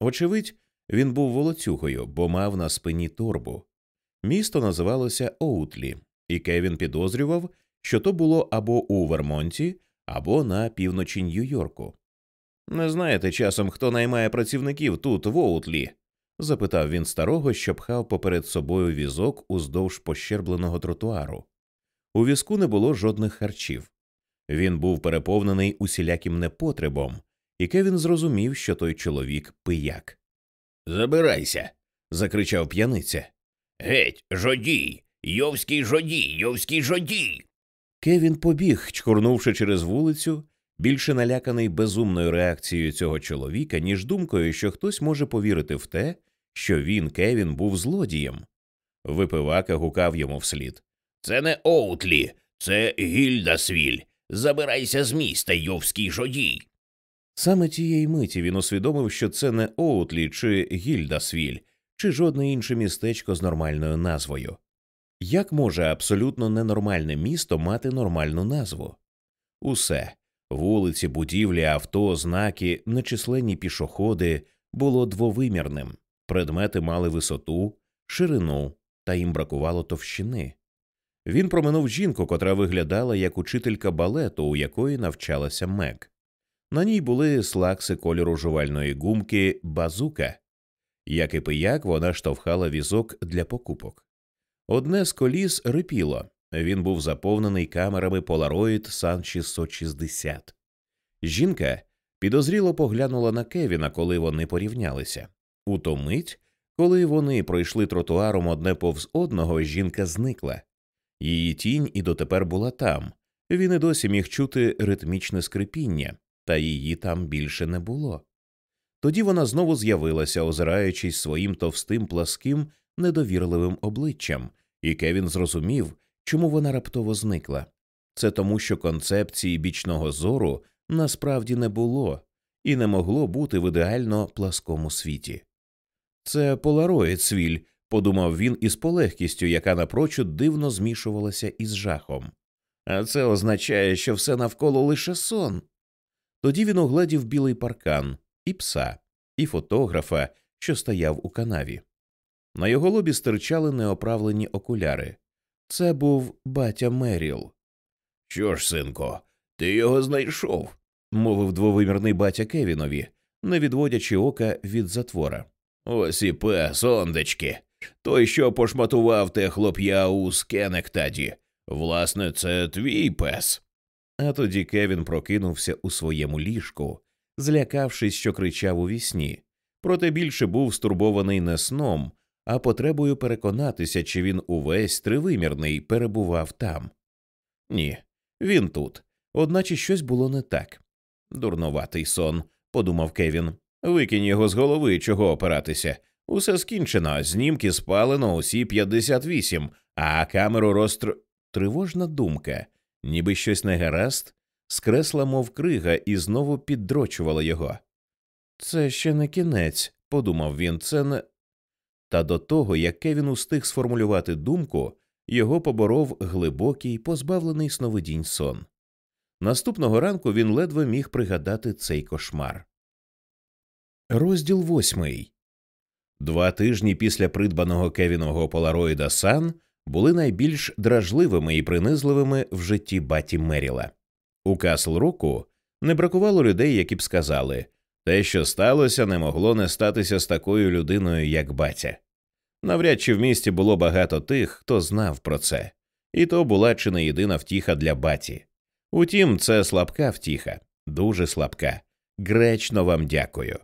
Очевидь, він був волоцюгою, бо мав на спині торбу. Місто називалося Оутлі, і Кевін підозрював, що то було або у Вермонті, або на півночі Нью-Йорку. Не знаєте часом, хто наймає працівників тут, в Оутлі? запитав він старого, що пхав поперед собою візок уздовж пощербленого тротуару. У візку не було жодних харчів. Він був переповнений усіляким непотребом, і Кевін зрозумів, що той чоловік пияк. Забирайся. закричав п'яниця. Геть, жодій, йовський жодій, йовський жодій. Кевін побіг, чкурнувши через вулицю, більше наляканий безумною реакцією цього чоловіка, ніж думкою, що хтось може повірити в те, що він, Кевін, був злодієм. Випивака гукав йому вслід. Це не Оутлі, це Гільдасвіль. Забирайся з міста, йовський жодій. Саме тієї миті він усвідомив, що це не Оутлі чи Гільдасвіль, чи жодне інше містечко з нормальною назвою. Як може абсолютно ненормальне місто мати нормальну назву? Усе вулиці, будівлі, авто, знаки, нечисленні пішоходи було двовимірним, предмети мали висоту, ширину, та їм бракувало товщини. Він проминув жінку, котра виглядала як учителька балету, у якої навчалася Мек. На ній були слакси кольору жувальної гумки базука. Як і пияк, вона штовхала візок для покупок. Одне з коліс рипіло, він був заповнений камерами Polaroid Sun 660. Жінка підозріло поглянула на Кевіна, коли вони порівнялися. У ту мить, коли вони пройшли тротуаром одне повз одного, жінка зникла. Її тінь і дотепер була там. Він і досі міг чути ритмічне скрипіння, та її там більше не було. Тоді вона знову з'явилася, озираючись своїм товстим, пласким, недовірливим обличчям, і Кевін зрозумів, чому вона раптово зникла. Це тому, що концепції бічного зору насправді не було і не могло бути в ідеально пласкому світі. Це полароїд свіль, подумав він із полегкістю, яка напрочуд дивно змішувалася із жахом. А це означає, що все навколо лише сон. Тоді він огледів білий паркан, і пса, і фотографа, що стояв у канаві. На його лобі стирчали неоправлені окуляри. Це був батя Меріл. Що ж, синко, ти його знайшов, мовив двовимірний батя Кевінові, не відводячи ока від затвора. Ось і пес, ондечки. Той, що пошматував те хлоп'я у Скенектаді. Власне, це твій пес. А тоді Кевін прокинувся у своєму ліжку, злякавшись, що кричав у вісні. проте більше був стурбований не сном, а потребою переконатися, чи він увесь тривимірний перебував там. Ні, він тут, одначе щось було не так. Дурноватий сон, подумав Кевін. Викинь його з голови, чого опиратися. Усе скінчено, знімки спалено усі 58, а камеру розтр... Тривожна думка, ніби щось негаразд, скресла, мов крига, і знову піддрочувала його. Це ще не кінець, подумав він, це не. Та до того, як Кевін устиг сформулювати думку, його поборов глибокий, позбавлений сновидінь сон. Наступного ранку він ледве міг пригадати цей кошмар. Розділ восьмий. Два тижні після придбаного Кевіного полароїда Сан були найбільш дражливими і принизливими в житті баті Меріла. У Касл Року не бракувало людей, які б сказали те, що сталося, не могло не статися з такою людиною, як батя. Навряд чи в місті було багато тих, хто знав про це, і то була чи не єдина втіха для баті. Утім, це слабка втіха, дуже слабка. Гречно вам дякую.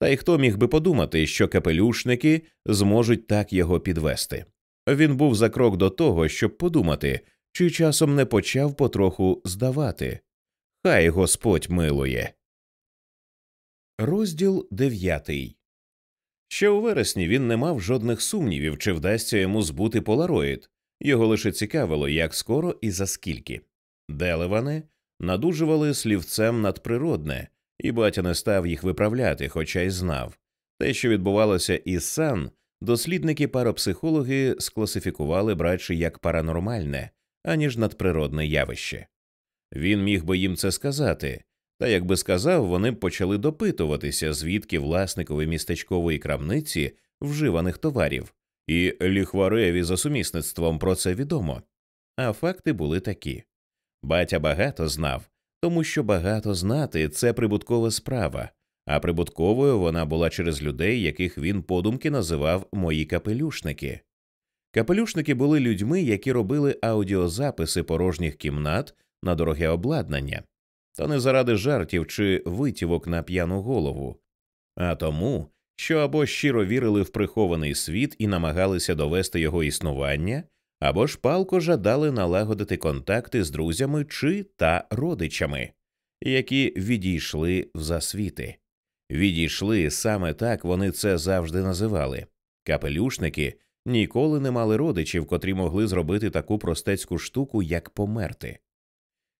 Та й хто міг би подумати, що капелюшники зможуть так його підвести. Він був за крок до того, щоб подумати, чи часом не почав потроху здавати. Хай Господь милує. Розділ дев'ятий. Ще у вересні він не мав жодних сумнівів, чи вдасться йому збути полароїд. Його лише цікавило, як скоро і за скільки. Делевани надужували слівцем надприродне, і батя не став їх виправляти, хоча й знав. Те, що відбувалося із сан, дослідники парапсихологи скласифікували братше як паранормальне, аніж надприродне явище. Він міг би їм це сказати, Та, як би сказав, вони б почали допитуватися, звідки власникові містечкової крамниці вживаних товарів, і ліхвареві за сумісництвом про це відомо. А факти були такі батя багато знав, тому що багато знати це прибуткова справа, а прибутковою вона була через людей, яких він подумки називав мої капелюшники. Капелюшники були людьми, які робили аудіозаписи порожніх кімнат на дороге обладнання, та не заради жартів чи витівок на п'яну голову, а тому, що або щиро вірили в прихований світ і намагалися довести його існування, або ж палко жадали налагодити контакти з друзями чи та родичами, які відійшли в засвіти. Відійшли саме так вони це завжди називали. Капелюшники ніколи не мали родичів, котрі могли зробити таку простецьку штуку, як померти.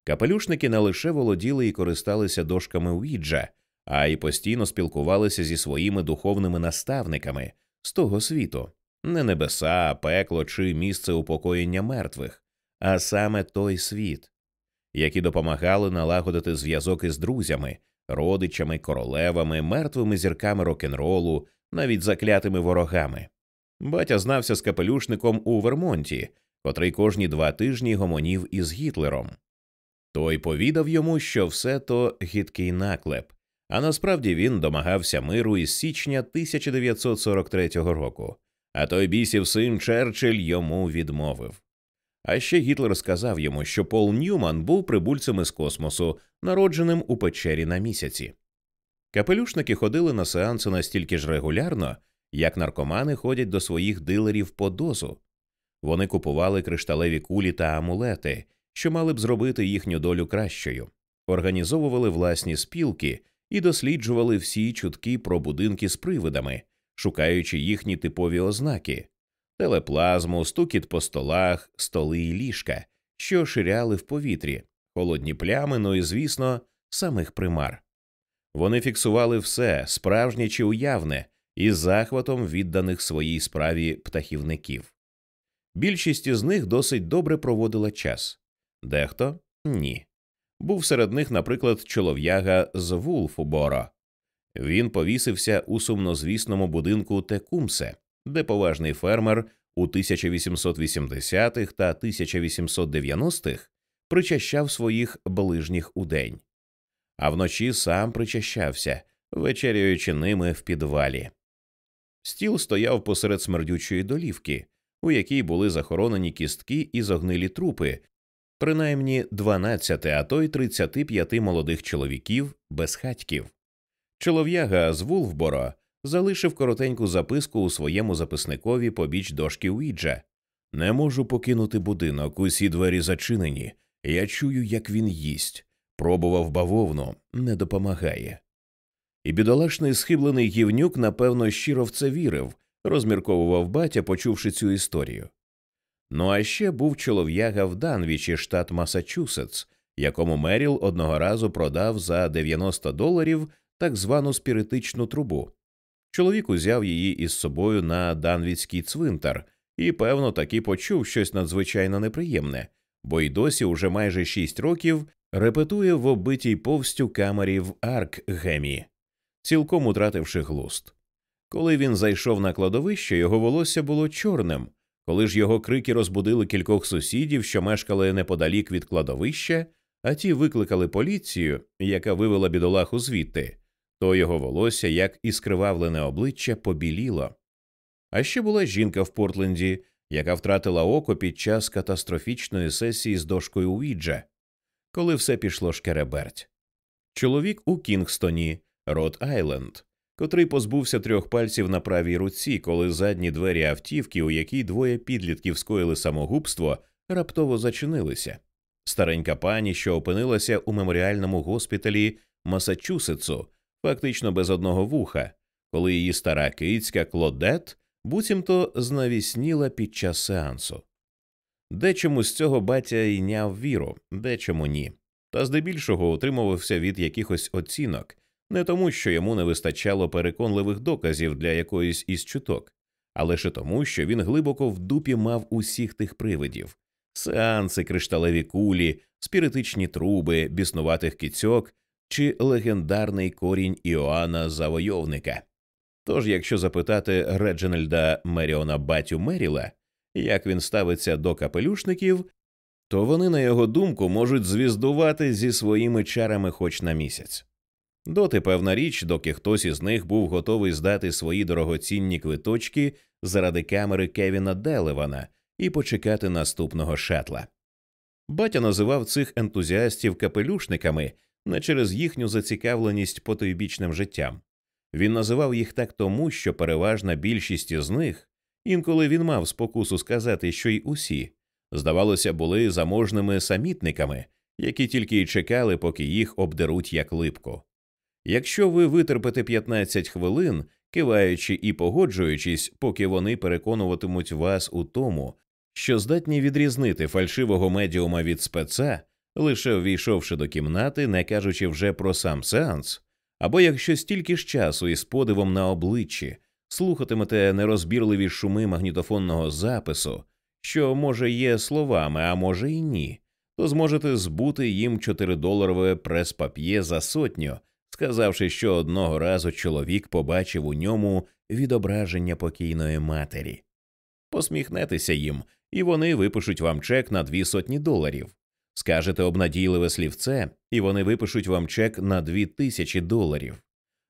Капелюшники не лише володіли і користалися дошками Уіджа, а й постійно спілкувалися зі своїми духовними наставниками з того світу, не небеса, пекло чи місце упокоєння мертвих, а саме той світ, які допомагали налагодити зв'язок із друзями, родичами, королевами, мертвими зірками рок-н-ролу, навіть заклятими ворогами. Батя знався з капелюшником у Вермонті, котрий кожні два тижні гомонів із Гітлером. Той повідав йому, що все то гідкий наклеп, а насправді він домагався миру із січня 1943 року, а той бісів син Черчилль йому відмовив. А ще Гітлер сказав йому, що Пол Ньюман був прибульцем із космосу, народженим у печері на місяці. Капелюшники ходили на сеанси настільки ж регулярно, як наркомани ходять до своїх дилерів по дозу. Вони купували кришталеві кулі та амулети, що мали б зробити їхню долю кращою, організовували власні спілки і досліджували всі чутки про будинки з привидами, шукаючи їхні типові ознаки телеплазму, стукіт по столах, столи і ліжка, що ширяли в повітрі, холодні плями, ну і, звісно, самих примар. Вони фіксували все, справжнє чи уявне, із захватом відданих своїй справі птахівників. Більшість із них досить добре проводила час, дехто ні. Був серед них, наприклад, чолов'яга з Вулфуборо. Він повісився у сумнозвісному будинку Текумсе, де поважний фермер у 1880-х та 1890-х причащав своїх ближніх удень, а вночі сам причащався, вечеряючи ними в підвалі. Стіл стояв посеред смердючої долівки, у якій були захоронені кістки і зогнилі трупи, принаймні 12, а то й 35 молодих чоловіків без хатьків. Чолов'яга з Вулфборо залишив коротеньку записку у своєму записникові побіч дошки Уіджа. Не можу покинути будинок, усі двері зачинені. Я чую, як він їсть. Пробував бавовну, не допомагає. І бідолашний схиблений гівнюк, напевно, щиро в це вірив, розмірковував батя, почувши цю історію. Ну а ще був чолов'яга в Данвічі, штат Масачусетс, якому Меріл одного разу продав за 90 доларів так звану спіритичну трубу. Чоловік узяв її із собою на Данвіцький цвинтар і, певно, таки почув щось надзвичайно неприємне, бо й досі уже майже шість років репетує в оббитій повстю камері в Аркгемі, цілком утративши глуст. Коли він зайшов на кладовище, його волосся було чорним. Коли ж його крики розбудили кількох сусідів, що мешкали неподалік від кладовища, а ті викликали поліцію, яка вивела бідолаху звідти, то його волосся, як і скривавлене обличчя, побіліло. А ще була жінка в Портленді, яка втратила око під час катастрофічної сесії з дошкою Уіджа, коли все пішло шкереберть. Чоловік у Кінгстоні, Рот Айленд, котрий позбувся трьох пальців на правій руці, коли задні двері автівки, у якій двоє підлітків скоїли самогубство, раптово зачинилися. Старенька пані, що опинилася у меморіальному госпіталі Масачусетсу, фактично без одного вуха, коли її стара кицька Клодет буцімто знавісніла під час сеансу. Дечому з цього батя йняв віру, дечому ні, та здебільшого утримувався від якихось оцінок, не тому, що йому не вистачало переконливих доказів для якоїсь із чуток, а лише тому, що він глибоко в дупі мав усіх тих привидів. Сеанси, кришталеві кулі, спіритичні труби, біснуватих кіцьок чи легендарний корінь Іоанна Завойовника. Тож, якщо запитати Реджинальда Меріона Батю Меріла, як він ставиться до капелюшників, то вони, на його думку, можуть звіздувати зі своїми чарами хоч на місяць. Доти певна річ, доки хтось із них був готовий здати свої дорогоцінні квиточки заради камери Кевіна Делевана і почекати наступного шатла. Батя називав цих ентузіастів капелюшниками не через їхню зацікавленість потойбічним життям. Він називав їх так тому, що переважна більшість із них, інколи він мав спокусу сказати, що й усі, здавалося, були заможними самітниками, які тільки й чекали, поки їх обдеруть як липку. Якщо ви витерпите 15 хвилин, киваючи і погоджуючись, поки вони переконуватимуть вас у тому, що здатні відрізнити фальшивого медіума від спеца, лише ввійшовши до кімнати, не кажучи вже про сам сеанс, або якщо стільки ж часу із подивом на обличчі слухатимете нерозбірливі шуми магнітофонного запису, що може є словами, а може і ні, то зможете збути їм 4-доларове прес-пап'є за сотню, сказавши, що одного разу чоловік побачив у ньому відображення покійної матері. Посміхнетеся їм, і вони випишуть вам чек на дві сотні доларів. Скажете обнадійливе слівце, і вони випишуть вам чек на дві тисячі доларів.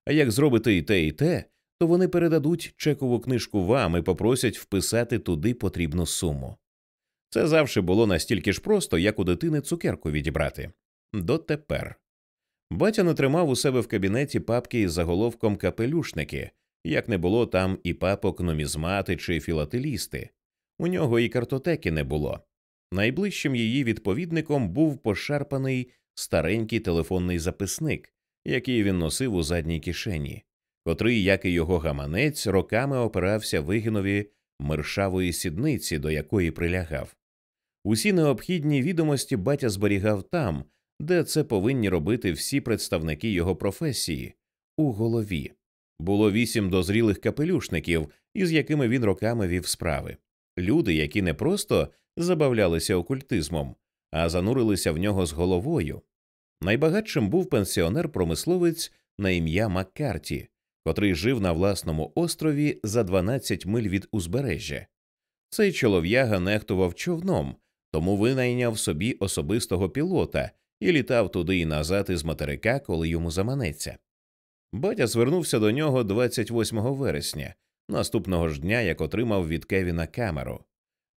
А як зробите і те, і те, то вони передадуть чекову книжку вам і попросять вписати туди потрібну суму. Це завжди було настільки ж просто, як у дитини цукерку відібрати. Дотепер. Батя не тримав у себе в кабінеті папки із заголовком капелюшники, як не було там і папок нумізмати чи філателісти. У нього і картотеки не було. Найближчим її відповідником був пошарпаний старенький телефонний записник, який він носив у задній кишені, котрий, як і його гаманець, роками опирався вигинові мершавої сідниці, до якої прилягав. Усі необхідні відомості батя зберігав там, де це повинні робити всі представники його професії, у голові. Було вісім дозрілих капелюшників, із якими він роками вів справи. Люди, які не просто забавлялися окультизмом, а занурилися в нього з головою. Найбагатшим був пенсіонер-промисловець на ім'я Маккарті, котрий жив на власному острові за 12 миль від узбережжя. Цей чолов'яга нехтував човном, тому винайняв собі особистого пілота і літав туди і назад із материка, коли йому заманеться. Батя звернувся до нього 28 вересня, наступного ж дня, як отримав від Кевіна камеру.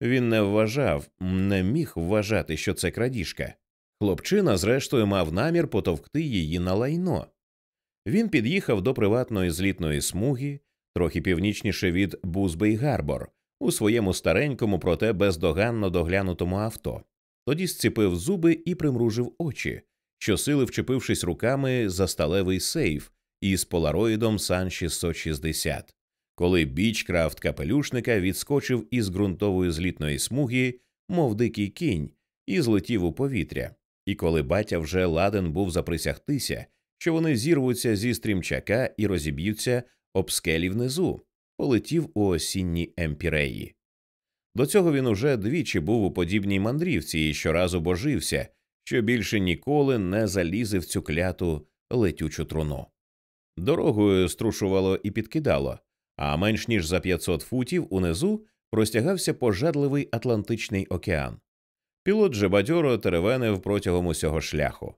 Він не вважав, не міг вважати, що це крадіжка. Хлопчина, зрештою, мав намір потовкти її на лайно. Він під'їхав до приватної злітної смуги, трохи північніше від Бузбей Гарбор, у своєму старенькому, проте бездоганно доглянутому авто. Тоді зціпив зуби і примружив очі, щосили вчепившись руками за сталевий сейф із полароїдом Сан 660 коли бічкрафт капелюшника відскочив із ґрунтової злітної смуги, мов дикий кінь, і злетів у повітря, і коли батя вже ладен був заприсягтися, що вони зірвуться зі стрімчака і розіб'ються об скелі внизу, полетів у осінні емпіреї. До цього він уже двічі був у подібній мандрівці і щоразу божився, що більше ніколи не залізе в цю кляту летючу труну. Дорогою струшувало і підкидало, а менш ніж за 500 футів унизу простягався пожадливий Атлантичний океан. Пілот же бадьоро теревенив протягом усього шляху.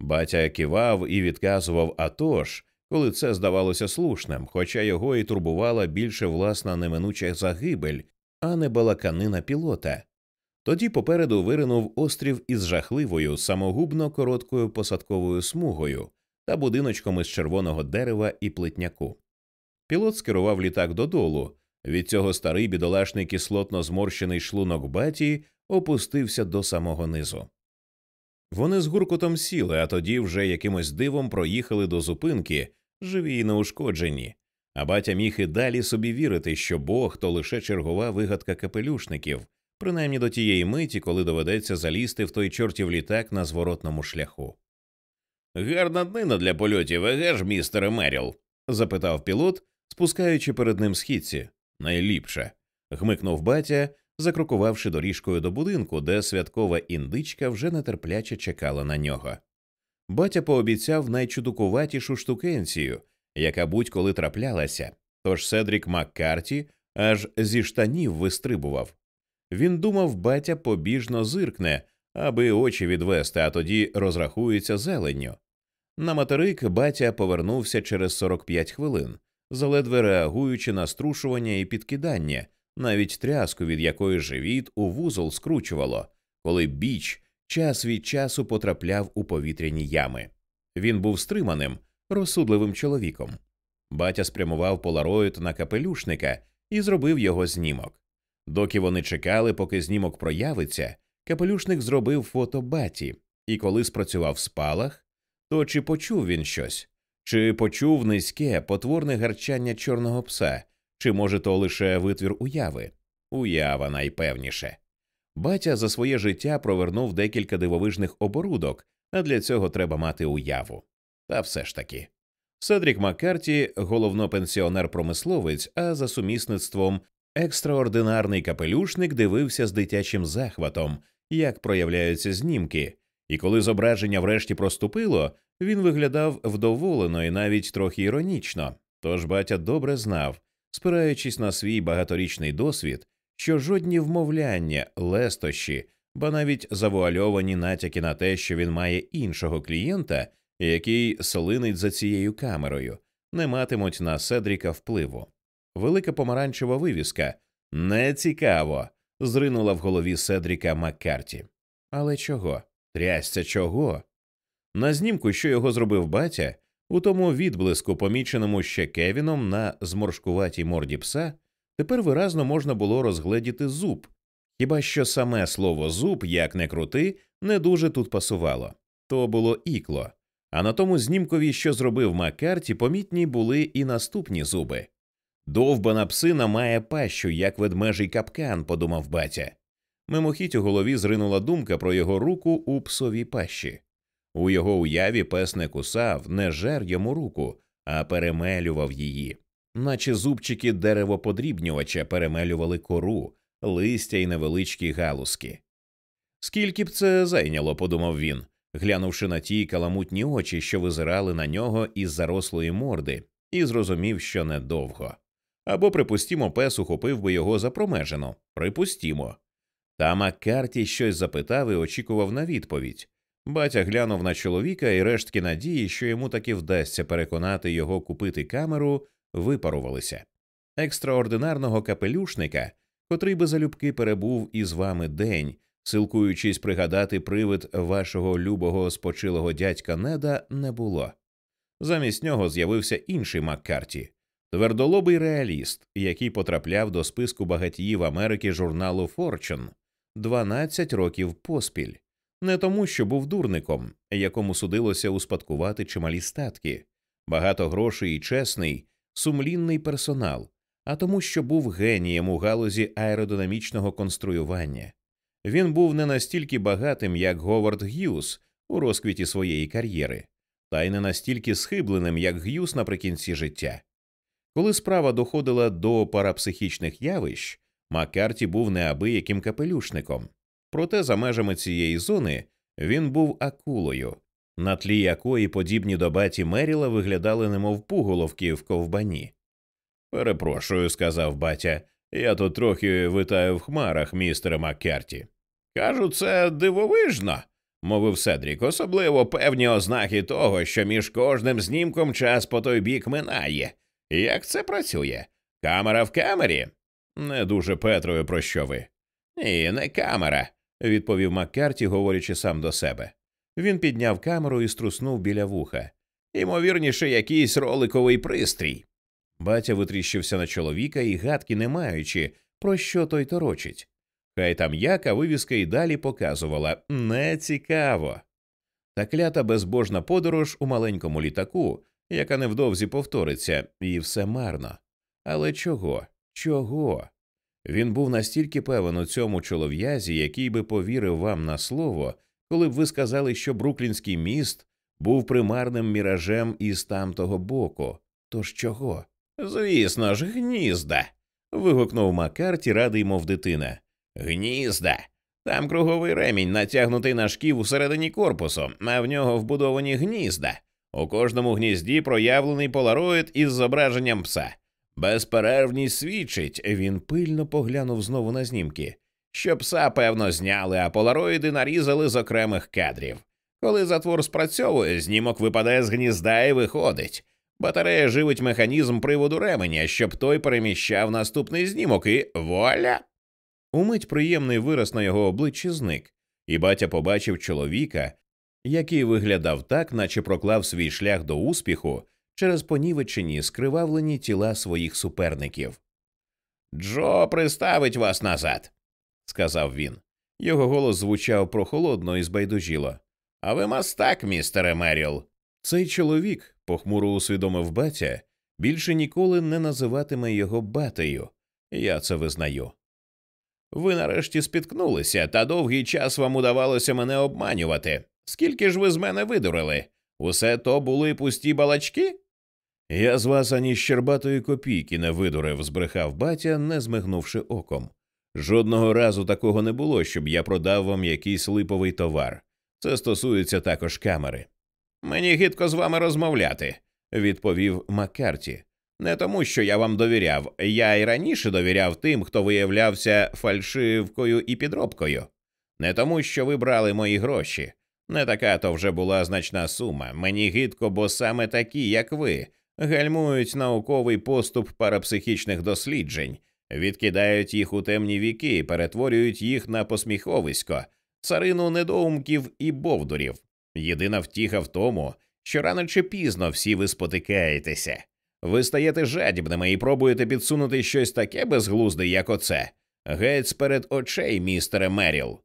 Батя кивав і відказував атож, коли це здавалося слушним, хоча його і турбувала більше власна неминуча загибель, а не балаканина пілота. Тоді попереду виринув острів із жахливою, самогубно короткою посадковою смугою та будиночком із червоного дерева і плитняку. Пілот скерував літак додолу. Від цього старий бідолашний кислотно зморщений шлунок баті опустився до самого низу. Вони з гуркотом сіли, а тоді вже якимось дивом проїхали до зупинки, живі й неушкоджені. А батя міг і далі собі вірити, що Бог то лише чергова вигадка капелюшників, принаймні до тієї миті, коли доведеться залізти в той чортів літак на зворотному шляху. Гарна днина для польотів, еге ж, містере Меріл? запитав пілот, спускаючи перед ним східці. Найліпше. гмикнув батя, закрокувавши доріжкою до будинку, де святкова індичка вже нетерпляче чекала на нього. Батя пообіцяв найчудукуватішу штукенцію, яка будь-коли траплялася, тож Седрік Маккарті аж зі штанів вистрибував. Він думав, батя побіжно зиркне, аби очі відвести, а тоді розрахується зеленню. На материк батя повернувся через 45 хвилин, заледве реагуючи на струшування і підкидання, навіть тряску, від якої живіт у вузол скручувало, коли біч час від часу потрапляв у повітряні ями. Він був стриманим, розсудливим чоловіком. Батя спрямував полароїд на капелюшника і зробив його знімок. Доки вони чекали, поки знімок проявиться, капелюшник зробив фото баті, і коли спрацював спалах, то чи почув він щось, чи почув низьке, потворне гарчання чорного пса, чи може то лише витвір уяви? Уява найпевніше. Батя за своє життя провернув декілька дивовижних оборудок, а для цього треба мати уяву. Та все ж таки. Седрік Маккарті головно-пенсіонер-промисловець, а за сумісництвом екстраординарний капелюшник дивився з дитячим захватом, як проявляються знімки, і коли зображення врешті проступило, він виглядав вдоволено і навіть трохи іронічно. Тож батя добре знав, спираючись на свій багаторічний досвід, що жодні вмовляння, лестощі, ба навіть завуальовані натяки на те, що він має іншого клієнта, який солинить за цією камерою, не матимуть на Седріка впливу. Велика помаранчева вивіска не цікаво. зринула в голові Седріка Маккарті. Але чого? Трясця чого? На знімку, що його зробив батя, у тому відблиску, поміченому ще Кевіном на зморшкуватій морді пса, тепер виразно можна було розгледіти зуб, хіба що саме слово зуб, як не крути, не дуже тут пасувало то було ікло. А на тому знімкові, що зробив Маккарті, помітні були і наступні зуби. Довбана псина має пащу, як ведмежий капкан, подумав батя. Мимохідь у голові зринула думка про його руку у псовій пащі. У його уяві пес не кусав, не жер йому руку, а перемелював її, наче зубчики деревоподрібнювача перемелювали кору, листя й невеличкі галузки. Скільки б це зайняло, подумав він, глянувши на ті каламутні очі, що визирали на нього із зарослої морди, і зрозумів, що недовго. Або, припустімо, пес ухопив би його за промежину. Припустімо. Та Маккарті щось запитав і очікував на відповідь. Батя глянув на чоловіка і рештки надії, що йому таки вдасться переконати його купити камеру, випарувалися. Екстраординарного капелюшника, котрий би залюбки перебув із вами день, силкуючись пригадати привид вашого любого спочилого дядька неда, не було. Замість нього з'явився інший Маккарті, твердолобий реаліст, який потрапляв до списку багатіїв Америки журналу Fortune 12 років поспіль не тому, що був дурником, якому судилося успадкувати чималі статки, багато грошей і чесний, сумлінний персонал, а тому, що був генієм у галузі аеродинамічного конструювання. Він був не настільки багатим, як Говард Г'юз у розквіті своєї кар'єри, та й не настільки схибленим, як Г'юз наприкінці життя. Коли справа доходила до парапсихічних явищ, Маккарті був неабияким капелюшником. Проте за межами цієї зони він був акулою, на тлі якої подібні до баті Меріла виглядали немов пуголовки в ковбані. Перепрошую, сказав батя, я тут трохи витаю в хмарах, містере Маккарті. Кажу, це дивовижно, мовив Седрік, особливо певні ознаки того, що між кожним знімком час по той бік минає. Як це працює? Камера в камері? Не дуже Петрою, про що ви? Ні, не камера відповів Маккарті, говорячи сам до себе. Він підняв камеру і струснув біля вуха. Ймовірніше, якийсь роликовий пристрій. Батя витріщився на чоловіка і гадки не маючи, про що той торочить. Хай там яка вивіска й далі показувала не цікаво. Та клята безбожна подорож у маленькому літаку, яка невдовзі повториться, і все марно. Але чого? Чого? Він був настільки певен у цьому чолов'язі, який би повірив вам на слово, коли б ви сказали, що Бруклінський міст був примарним міражем із тамтого боку. Тож чого? Звісно ж, гнізда. вигукнув Маккарті, радий, мов дитина. Гнізда. Там круговий ремінь натягнутий на шків усередині корпусу, а в нього вбудовані гнізда. У кожному гнізді проявлений полароїд із зображенням пса. Безперервність свідчить, він пильно поглянув знову на знімки, що пса, певно, зняли, а полароїди нарізали з окремих кадрів. Коли затвор спрацьовує, знімок випадає з гнізда і виходить. Батарея живить механізм приводу ременя, щоб той переміщав наступний знімок, і вуаля! Умить приємний вираз на його обличчі зник, і батя побачив чоловіка, який виглядав так, наче проклав свій шлях до успіху через понівечені скривавлені тіла своїх суперників. Джо приставить вас назад, сказав він. Його голос звучав прохолодно і збайдужіло. А ви мастак, містере Меріл. Цей чоловік, похмуро усвідомив батя, більше ніколи не називатиме його батею. Я це визнаю. Ви нарешті спіткнулися, та довгий час вам удавалося мене обманювати. Скільки ж ви з мене видурили? Усе то були пусті балачки? Я з вас ані щербатої копійки не видурив, збрехав батя, не змигнувши оком. Жодного разу такого не було, щоб я продав вам якийсь липовий товар. Це стосується також камери. Мені гидко з вами розмовляти, відповів Маккарті. Не тому, що я вам довіряв, я й раніше довіряв тим, хто виявлявся фальшивкою і підробкою. Не тому, що ви брали мої гроші. Не така то вже була значна сума. Мені гидко, бо саме такі, як ви, гальмують науковий поступ парапсихічних досліджень, відкидають їх у темні віки, перетворюють їх на посміховисько, царину недоумків і бовдурів. Єдина втіха в тому, що рано чи пізно всі ви спотикаєтеся. Ви стаєте жадібними і пробуєте підсунути щось таке безглузде, як оце. Геть сперед очей, містере Меріл.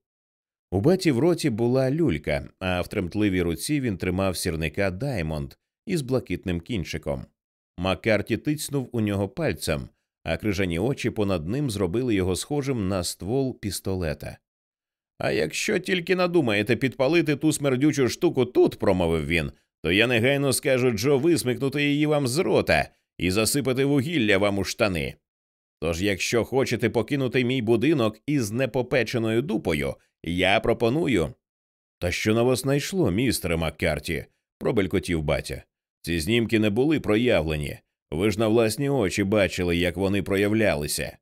У баті в роті була люлька, а в тремтливій руці він тримав сірника Даймонд із блакитним кінчиком. Маккарті тицнув у нього пальцем, а крижані очі понад ним зробили його схожим на ствол пістолета. А якщо тільки надумаєте підпалити ту смердючу штуку тут, промовив він, то я негайно скажу Джо висмикнути її вам з рота і засипати вугілля вам у штани. Тож, якщо хочете покинути мій будинок із непопеченою дупою, я пропоную. Та що на вас найшло, містере Маккарті? пробелькотів батя. Ці знімки не були проявлені. Ви ж на власні очі бачили, як вони проявлялися.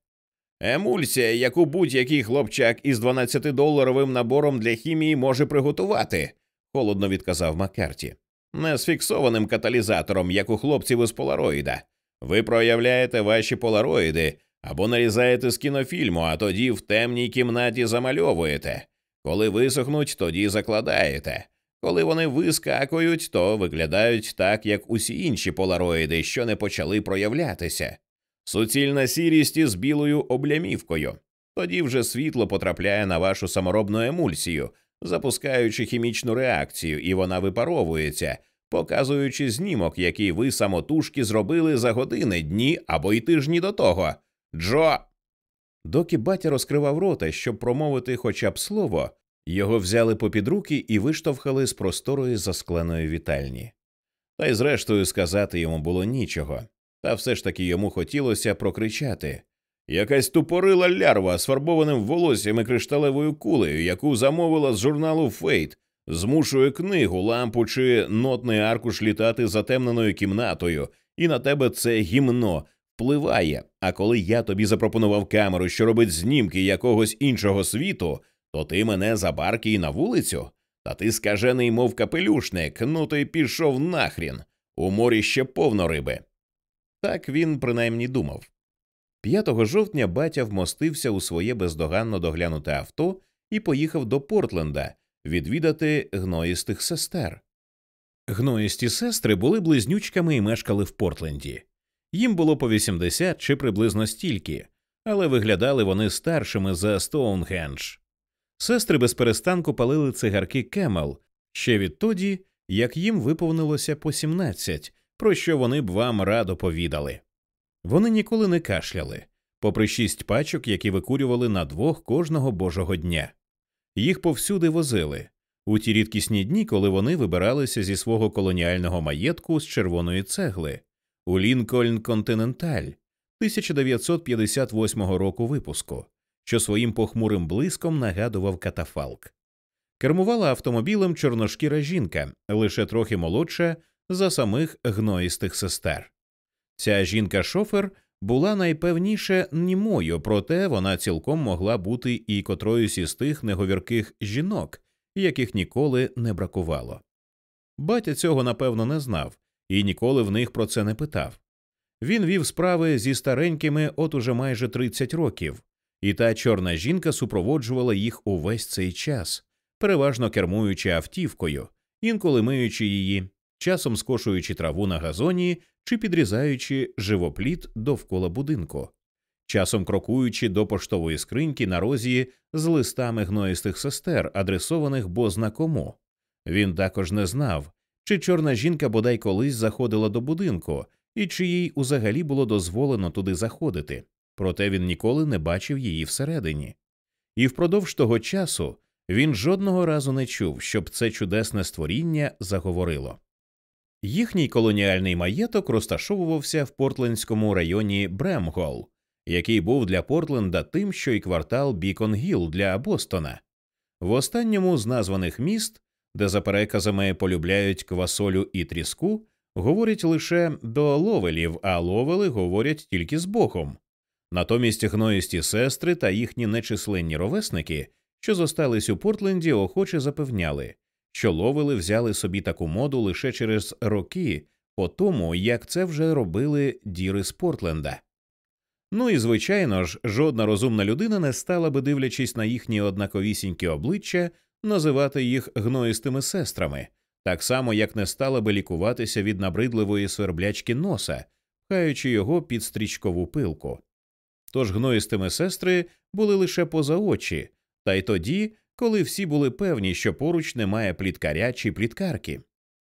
Емульсія, яку будь-який хлопчак із 12-доларовим набором для хімії може приготувати, холодно відказав Маккарті. Не з фіксованим каталізатором, як у хлопців із полароїда. Ви проявляєте ваші полароїди або нарізаєте з кінофільму, а тоді в темній кімнаті замальовуєте. Коли висохнуть, тоді закладаєте. Коли вони вискакують, то виглядають так, як усі інші полароїди, що не почали проявлятися. Суцільна сірість із білою облямівкою. Тоді вже світло потрапляє на вашу саморобну емульсію, запускаючи хімічну реакцію, і вона випаровується, показуючи знімок, який ви самотужки зробили за години, дні або й тижні до того. Джо. Доки батя розкривав рота, щоб промовити хоча б слово, його взяли попід руки і виштовхали з просторої заскленої вітальні. Та й зрештою сказати йому було нічого, та все ж таки йому хотілося прокричати якась тупорила лярва з фарбованим волоссям і кришталевою кулею, яку замовила з журналу Фейт, змушує книгу, лампу чи нотний аркуш літати затемненою кімнатою, і на тебе це гімно впливає. А коли я тобі запропонував камеру, що робить знімки якогось іншого світу, то ти мене за барки і на вулицю? Та ти скажений, мов капелюшник, ну ти пішов нахрін. У морі ще повно риби. Так він принаймні думав. 5 жовтня батя вмостився у своє бездоганно доглянуте авто і поїхав до Портленда відвідати гноїстих сестер. Гноїсті сестри були близнючками і мешкали в Портленді. Їм було по 80 чи приблизно стільки, але виглядали вони старшими за Стоунхендж. Сестри без перестанку палили цигарки Кемел ще відтоді, як їм виповнилося по 17, про що вони б вам радо повідали. Вони ніколи не кашляли, попри шість пачок, які викурювали на двох кожного божого дня. Їх повсюди возили у ті рідкісні дні, коли вони вибиралися зі свого колоніального маєтку з червоної цегли у Лінкольн Континенталь 1958 року випуску, що своїм похмурим блиском нагадував катафалк. Кермувала автомобілем чорношкіра жінка, лише трохи молодша за самих гноїстих сестер. Ця жінка шофер була найпевніше німою, проте вона цілком могла бути і котроюсь із тих неговірких жінок, яких ніколи не бракувало. Батя цього напевно не знав і ніколи в них про це не питав. Він вів справи зі старенькими от уже майже 30 років, і та чорна жінка супроводжувала їх увесь цей час, переважно кермуючи автівкою, інколи миючи її, часом скошуючи траву на газоні чи підрізаючи живопліт довкола будинку, часом крокуючи до поштової скриньки на розі з листами гноїстих сестер, адресованих бозна кому. Він також не знав, чи чорна жінка бодай колись заходила до будинку, і чи їй узагалі було дозволено туди заходити, проте він ніколи не бачив її всередині. І впродовж того часу він жодного разу не чув, щоб це чудесне створіння заговорило. Їхній колоніальний маєток розташовувався в портлендському районі Бремгол, який був для Портленда тим, що й квартал Бікон Гіл для Бостона. В останньому з названих міст, де за переказами полюбляють квасолю і тріску, говорять лише до ловелів, а ловели говорять тільки з Богом. Натомість гноїсті сестри та їхні нечисленні ровесники, що зостались у Портленді, охоче запевняли, що ловили взяли собі таку моду лише через роки по тому, як це вже робили діри з Портленда. Ну і звичайно ж, жодна розумна людина не стала би, дивлячись на їхні однаковісінькі обличчя, називати їх гноїстими сестрами, так само як не стала би лікуватися від набридливої сверблячки носа, пхаючи його під стрічкову пилку. Тож гноїстими сестри були лише поза очі, та й тоді, коли всі були певні, що поруч немає пліткаря чи пліткарки,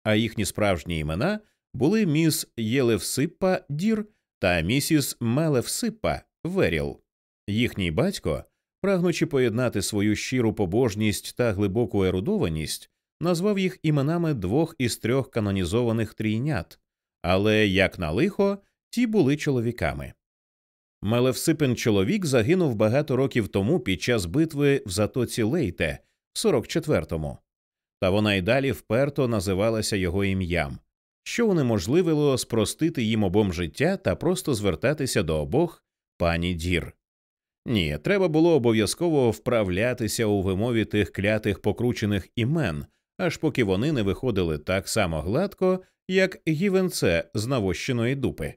а їхні справжні імена були міс Єлевсиппа Дір та місіс Мелевсиппа Веріл. Їхній батько, прагнучи поєднати свою щиру побожність та глибоку ерудованість, назвав їх іменами двох із трьох канонізованих трійнят, але, як на лихо, ті були чоловіками. Мелевсипен чоловік загинув багато років тому під час битви в затоці Лейте в 44-му, та вона й далі вперто називалася його ім'ям, що унеможливило спростити їм обом життя та просто звертатися до обох пані дір. Ні, треба було обов'язково вправлятися у вимові тих клятих покручених імен, аж поки вони не виходили так само гладко, як гівенце з навощеної дупи.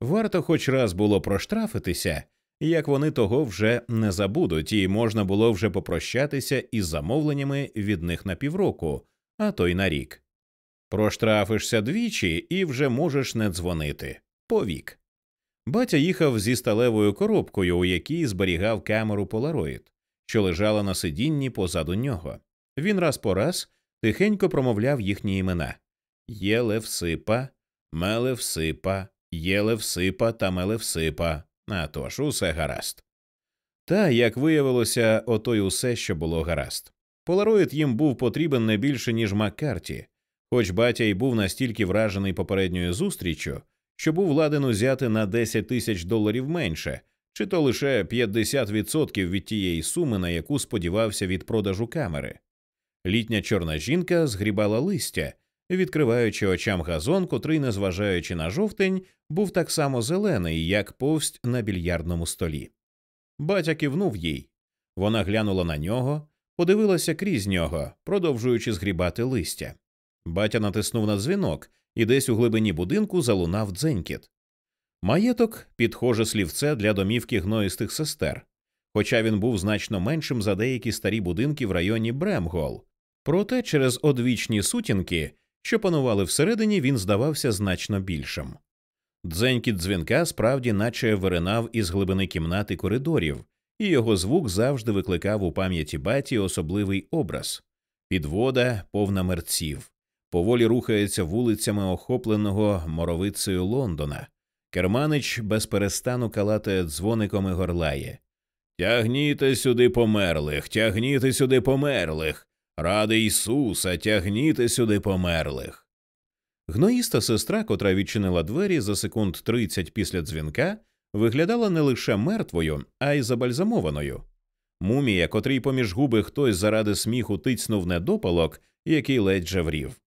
Варто хоч раз було проштрафитися, як вони того вже не забудуть, і можна було вже попрощатися із замовленнями від них на півроку, а то й на рік. Проштрафишся двічі і вже можеш не дзвонити повік. Батя їхав зі сталевою коробкою, у якій зберігав камеру Полароїд, що лежала на сидінні позаду нього. Він раз по раз тихенько промовляв їхні імена Єлевсипа, Мелевсипа, Єлевсипа та Мелевсипа. А тож, усе гаразд. Та, як виявилося, ото й усе, що було гаразд. Полароїд їм був потрібен не більше, ніж Маккарті, хоч батя й був настільки вражений попередньою зустріччю, що був ладен узяти на 10 тисяч доларів менше, чи то лише 50% від тієї суми, на яку сподівався від продажу камери. Літня чорна жінка згрібала листя, відкриваючи очам газон, котрий, незважаючи на жовтень, був так само зелений, як повсть на більярдному столі. Батя кивнув їй. Вона глянула на нього, подивилася крізь нього, продовжуючи згрібати листя. Батя натиснув на дзвінок, і десь у глибині будинку залунав дзенькіт. Маєток підхоже слівце для домівки гноїстих сестер, хоча він був значно меншим за деякі старі будинки в районі Бремгол. Проте через одвічні сутінки, що панували всередині, він здавався значно більшим. Дзенькіт дзвінка справді наче виринав із глибини кімнати коридорів, і його звук завжди викликав у пам'яті баті особливий образ підвода повна мерців поволі рухається вулицями охопленого моровицею Лондона. Керманич без перестану калатає дзвоником і горлає. Тягніте сюди померлих, тягніте сюди померлих. Ради Ісуса, тягніте сюди померлих. Гноїста сестра, котра відчинила двері за секунд тридцять після дзвінка, виглядала не лише мертвою, а й забальзамованою. Мумія, котрій поміж губи хтось заради сміху тицнув недопалок, який ледь жаврів.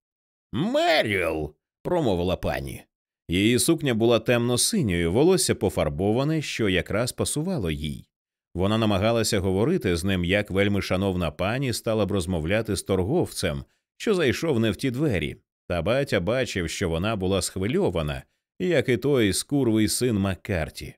Меріл. промовила пані. Її сукня була темно-синьою, волосся пофарбоване, що якраз пасувало їй. Вона намагалася говорити з ним, як вельми шановна пані стала б розмовляти з торговцем, що зайшов не в ті двері, та батя бачив, що вона була схвильована, як і той скурвий син Маккарті.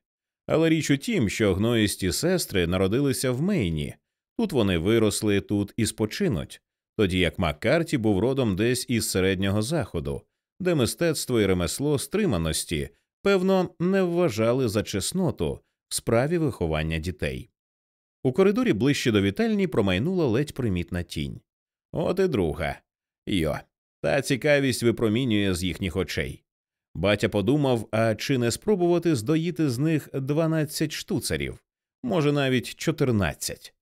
Але річ у тім, що гноїсті сестри народилися в Мейні, тут вони виросли, тут і спочинуть, тоді як Маккарті був родом десь із середнього заходу, де мистецтво і ремесло стриманості, певно, не вважали за чесноту в справі виховання дітей. У коридорі ближче до вітальні промайнула ледь примітна тінь. От і друга. Йо, та цікавість випромінює з їхніх очей. Батя подумав, а чи не спробувати здоїти з них дванадцять штуцерів, може навіть чотирнадцять.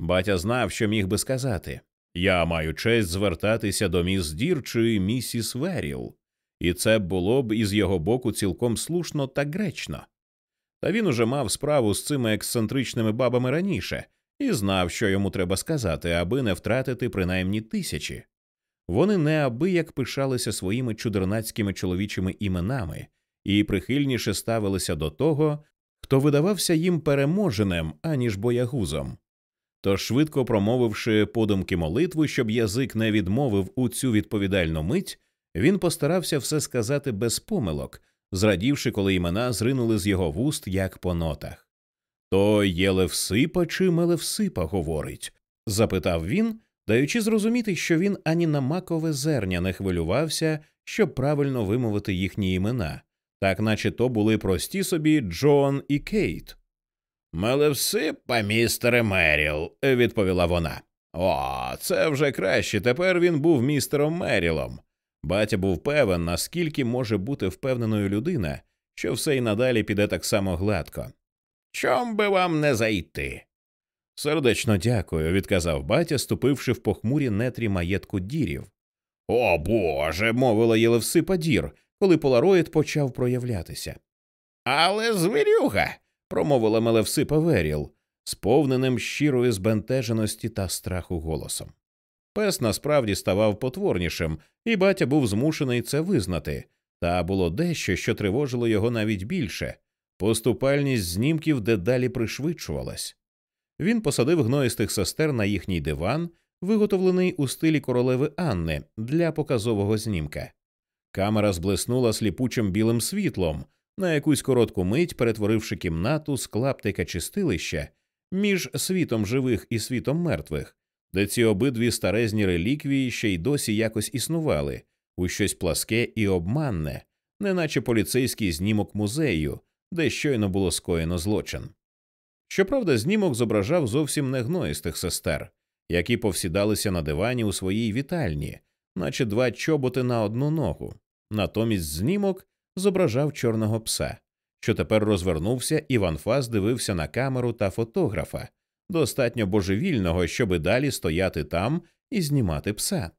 Батя знав, що міг би сказати Я маю честь звертатися до міс Дір чи місіс Веріл, і це було б із його боку цілком слушно та гречно. Та він уже мав справу з цими ексцентричними бабами раніше і знав, що йому треба сказати, аби не втратити принаймні тисячі. Вони неабияк пишалися своїми чудернацькими чоловічими іменами і прихильніше ставилися до того, хто видавався їм переможеним, аніж боягузом. Тож, швидко промовивши подумки молитву, щоб язик не відмовив у цю відповідальну мить, він постарався все сказати без помилок, зрадівши, коли імена зринули з його вуст, як по нотах. То Єлевсипа чи Мелевсипа говорить? запитав він, даючи зрозуміти, що він ані на макове зерня не хвилювався, щоб правильно вимовити їхні імена, так наче то були прості собі Джон і Кейт. Мелевсипа, містере Меріл, відповіла вона. О, це вже краще. Тепер він був містером Мерілом. Батя був певен, наскільки може бути впевненою людина, що все й надалі піде так само гладко. Чом би вам не зайти? Сердечно дякую, відказав батя, ступивши в похмурі нетрі маєтку дірів. О Боже, мовила Єлевсипа дір, коли Полароїд почав проявлятися. Але звірюга, промовила Мелевсипа Веріл, сповненим щирої збентеженості та страху голосом. Пес насправді ставав потворнішим, і батя був змушений це визнати, та було дещо, що тривожило його навіть більше поступальність знімків дедалі пришвидшувалась. Він посадив гноїстих сестер на їхній диван, виготовлений у стилі королеви Анни для показового знімка. Камера зблиснула сліпучим білим світлом, на якусь коротку мить перетворивши кімнату з клаптика чистилища між світом живих і світом мертвих, де ці обидві старезні реліквії ще й досі якось існували, у щось пласке і обманне, неначе поліцейський знімок музею, де щойно було скоєно злочин. Щоправда, знімок зображав зовсім не гноїстих сестер, які повсідалися на дивані у своїй вітальні, наче два чоботи на одну ногу. Натомість знімок зображав чорного пса, що тепер розвернувся, і Ван Фас дивився на камеру та фотографа, достатньо божевільного, щоби далі стояти там і знімати пса.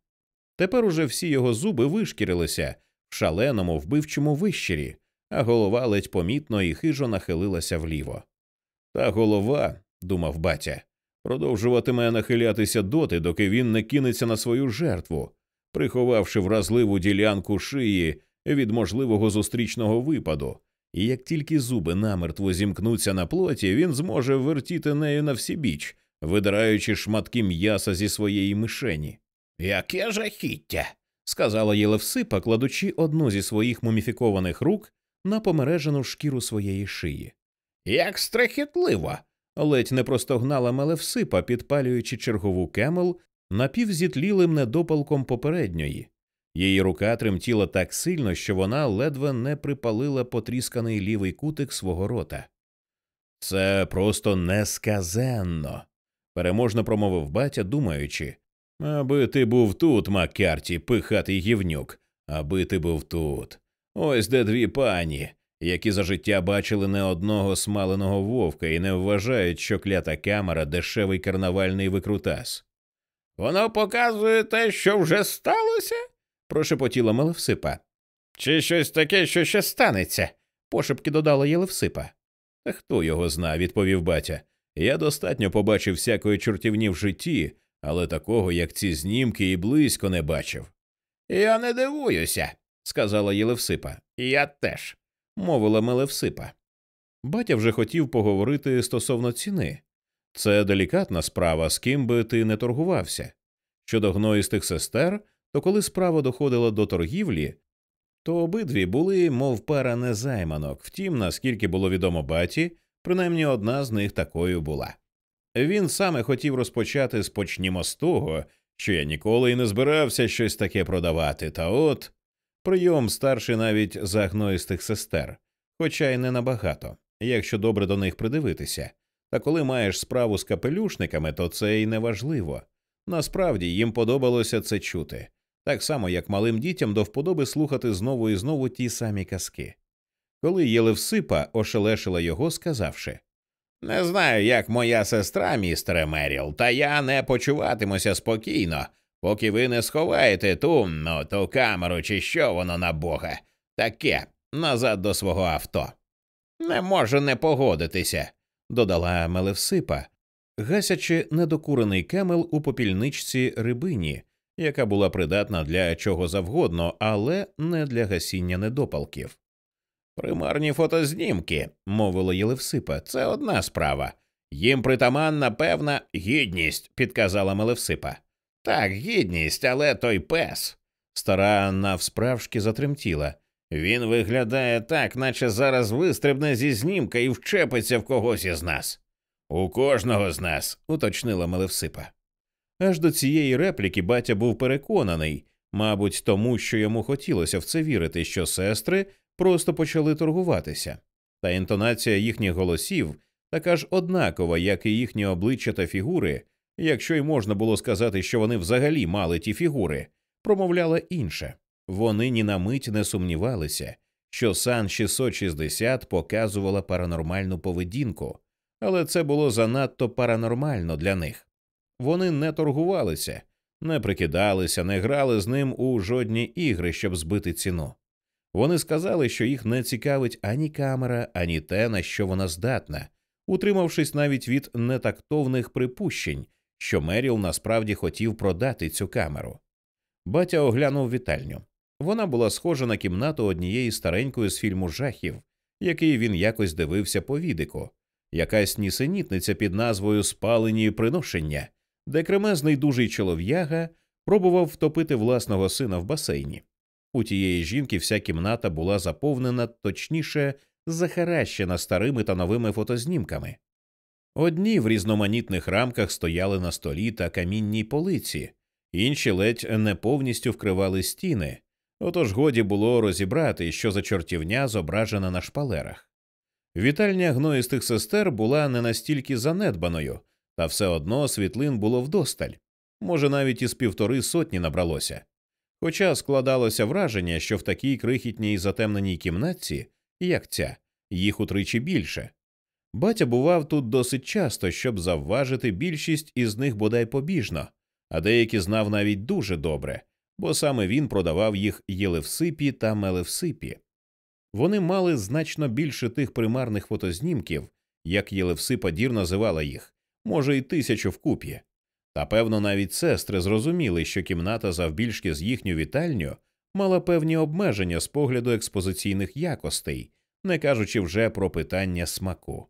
Тепер уже всі його зуби вишкірилися в шаленому вбивчому вищирі, а голова ледь помітно і хижо нахилилася вліво. Та голова, думав батя, продовжуватиме нахилятися доти, доки він не кинеться на свою жертву, приховавши вразливу ділянку шиї від можливого зустрічного випаду, і як тільки зуби намертво зімкнуться на плоті, він зможе вертіти нею на всі біч, видираючи шматки м'яса зі своєї мишені. Яке жахіття, сказала Єлевсипа, кладучи одну зі своїх муміфікованих рук на помережену шкіру своєї шиї. Як страхітливо. ледь не простогнала Мелевсипа, підпалюючи чергову кемел напівзітлілим недопалком попередньої. Її рука тремтіла так сильно, що вона ледве не припалила потрісканий лівий кутик свого рота. Це просто несказенно, переможно промовив батя, думаючи. Аби ти був тут, Маккарті, пихатий гівнюк, аби ти був тут. Ось де дві пані, які за життя бачили не одного смаленого вовка і не вважають, що клята камера дешевий карнавальний викрутас. Воно показує те, що вже сталося? Прошепотіла Мелевсипа. Чи щось таке, що ще станеться? пошепки додала Єлевсипа. Хто його зна, відповів батя. Я достатньо побачив всякої чортівні в житті, але такого, як ці знімки, і близько не бачив. Я не дивуюся, сказала Єлевсипа. Я теж, мовила Мелевсипа. Батя вже хотів поговорити стосовно ціни. Це делікатна справа, з ким би ти не торгувався. Щодо гноїстих сестер, то коли справа доходила до торгівлі, то обидві були, мов пара незайманок, втім, наскільки було відомо баті, принаймні одна з них такою була. Він саме хотів розпочати з почнімо з того, що я ніколи й не збирався щось таке продавати, та от прийом старший навіть за гноїстих сестер, хоча й не набагато, якщо добре до них придивитися. Та коли маєш справу з капелюшниками, то це й не важливо. Насправді їм подобалося це чути, так само як малим дітям до вподоби слухати знову і знову ті самі казки. Коли Єлевсипа ошелешила його, сказавши Не знаю, як моя сестра, містере Меріл, та я не почуватимуся спокійно, поки ви не сховаєте ту ну, ту камеру, чи що воно на бога, таке назад до свого авто. Не можу не погодитися, додала Мелевсипа, гасячи недокурений кемел у попільничці рибині, яка була придатна для чого завгодно, але не для гасіння недопалків. Примарні фотознімки, мовила Єлевсипа, це одна справа. Їм притаманна певна гідність, підказала Мелевсипа. Так, гідність, але той пес. Стара навсправжки затремтіла. Він виглядає так, наче зараз вистрибне зі знімка і вчепиться в когось із нас. У кожного з нас, уточнила Мелевсипа. Аж до цієї репліки батя був переконаний, мабуть, тому що йому хотілося в це вірити, що сестри просто почали торгуватися, та інтонація їхніх голосів така ж однакова, як і їхні обличчя та фігури, якщо й можна було сказати, що вони взагалі мали ті фігури, промовляла інше. Вони ні на мить не сумнівалися, що сан 660 показувала паранормальну поведінку, але це було занадто паранормально для них. Вони не торгувалися, не прикидалися, не грали з ним у жодні ігри, щоб збити ціну. Вони сказали, що їх не цікавить ані камера, ані те, на що вона здатна, утримавшись навіть від нетактовних припущень, що Меріл насправді хотів продати цю камеру. Батя оглянув вітальню. Вона була схожа на кімнату однієї старенької з фільму жахів, який він якось дивився по відику, якась нісенітниця під назвою Спалені приношення, де кремезний дужий чолов'яга пробував втопити власного сина в басейні. У тієї жінки вся кімната була заповнена, точніше, захаращена старими та новими фотознімками. Одні в різноманітних рамках стояли на столі та камінній полиці, інші ледь не повністю вкривали стіни, отож годі було розібрати, що за чортівня зображена на шпалерах. Вітальня гноїстих сестер була не настільки занедбаною, та все одно світлин було вдосталь, може, навіть із півтори сотні набралося. Хоча складалося враження, що в такій крихітній затемненій кімнатці, як ця, їх утричі більше. Батя бував тут досить часто, щоб завважити більшість із них бодай побіжно, а деякі знав навіть дуже добре, бо саме він продавав їх Єлевсипі та Мелевсипі. Вони мали значно більше тих примарних фотознімків, як Єлевсипа Дір називала їх, може, й тисячу вкупі. Та певно, навіть сестри зрозуміли, що кімната завбільшки з їхню вітальню мала певні обмеження з погляду експозиційних якостей, не кажучи вже про питання смаку.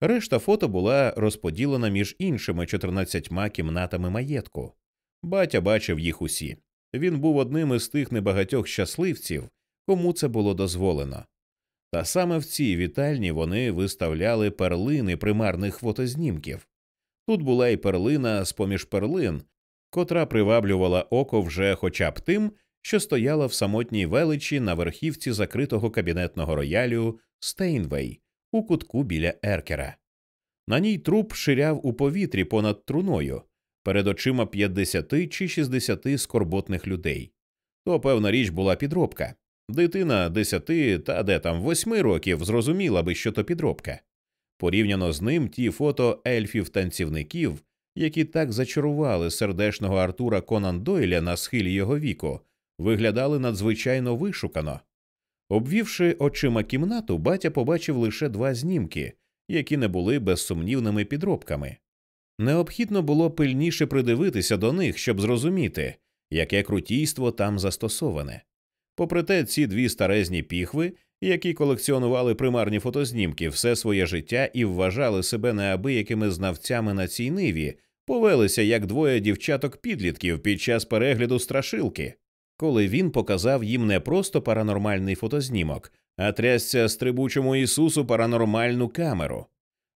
Решта фото була розподілена між іншими 14 кімнатами маєтку. Батя бачив їх усі. Він був одним із тих небагатьох щасливців, кому це було дозволено. Та саме в цій вітальні вони виставляли перлини примарних фотознімків. Тут була й перлина з поміж перлин, котра приваблювала око вже хоча б тим, що стояла в самотній величі на верхівці закритого кабінетного роялю Стейнвей у кутку біля еркера. На ній труп ширяв у повітрі понад труною, перед очима 50 чи 60 скорботних людей. То певна річ була підробка. Дитина 10 та де там 8 років зрозуміла би, що то підробка. Порівняно з ним ті фото ельфів танцівників, які так зачарували сердешного Артура Конан Дойля на схилі його віку, виглядали надзвичайно вишукано. Обвівши очима кімнату, батя побачив лише два знімки, які не були безсумнівними підробками. Необхідно було пильніше придивитися до них, щоб зрозуміти, яке крутійство там застосоване. Попри те, ці дві старезні піхви, які колекціонували примарні фотознімки все своє життя і вважали себе неабиякими знавцями на цій ниві, повелися як двоє дівчаток-підлітків під час перегляду страшилки, коли він показав їм не просто паранормальний фотознімок, а трясся стрибучому Ісусу паранормальну камеру.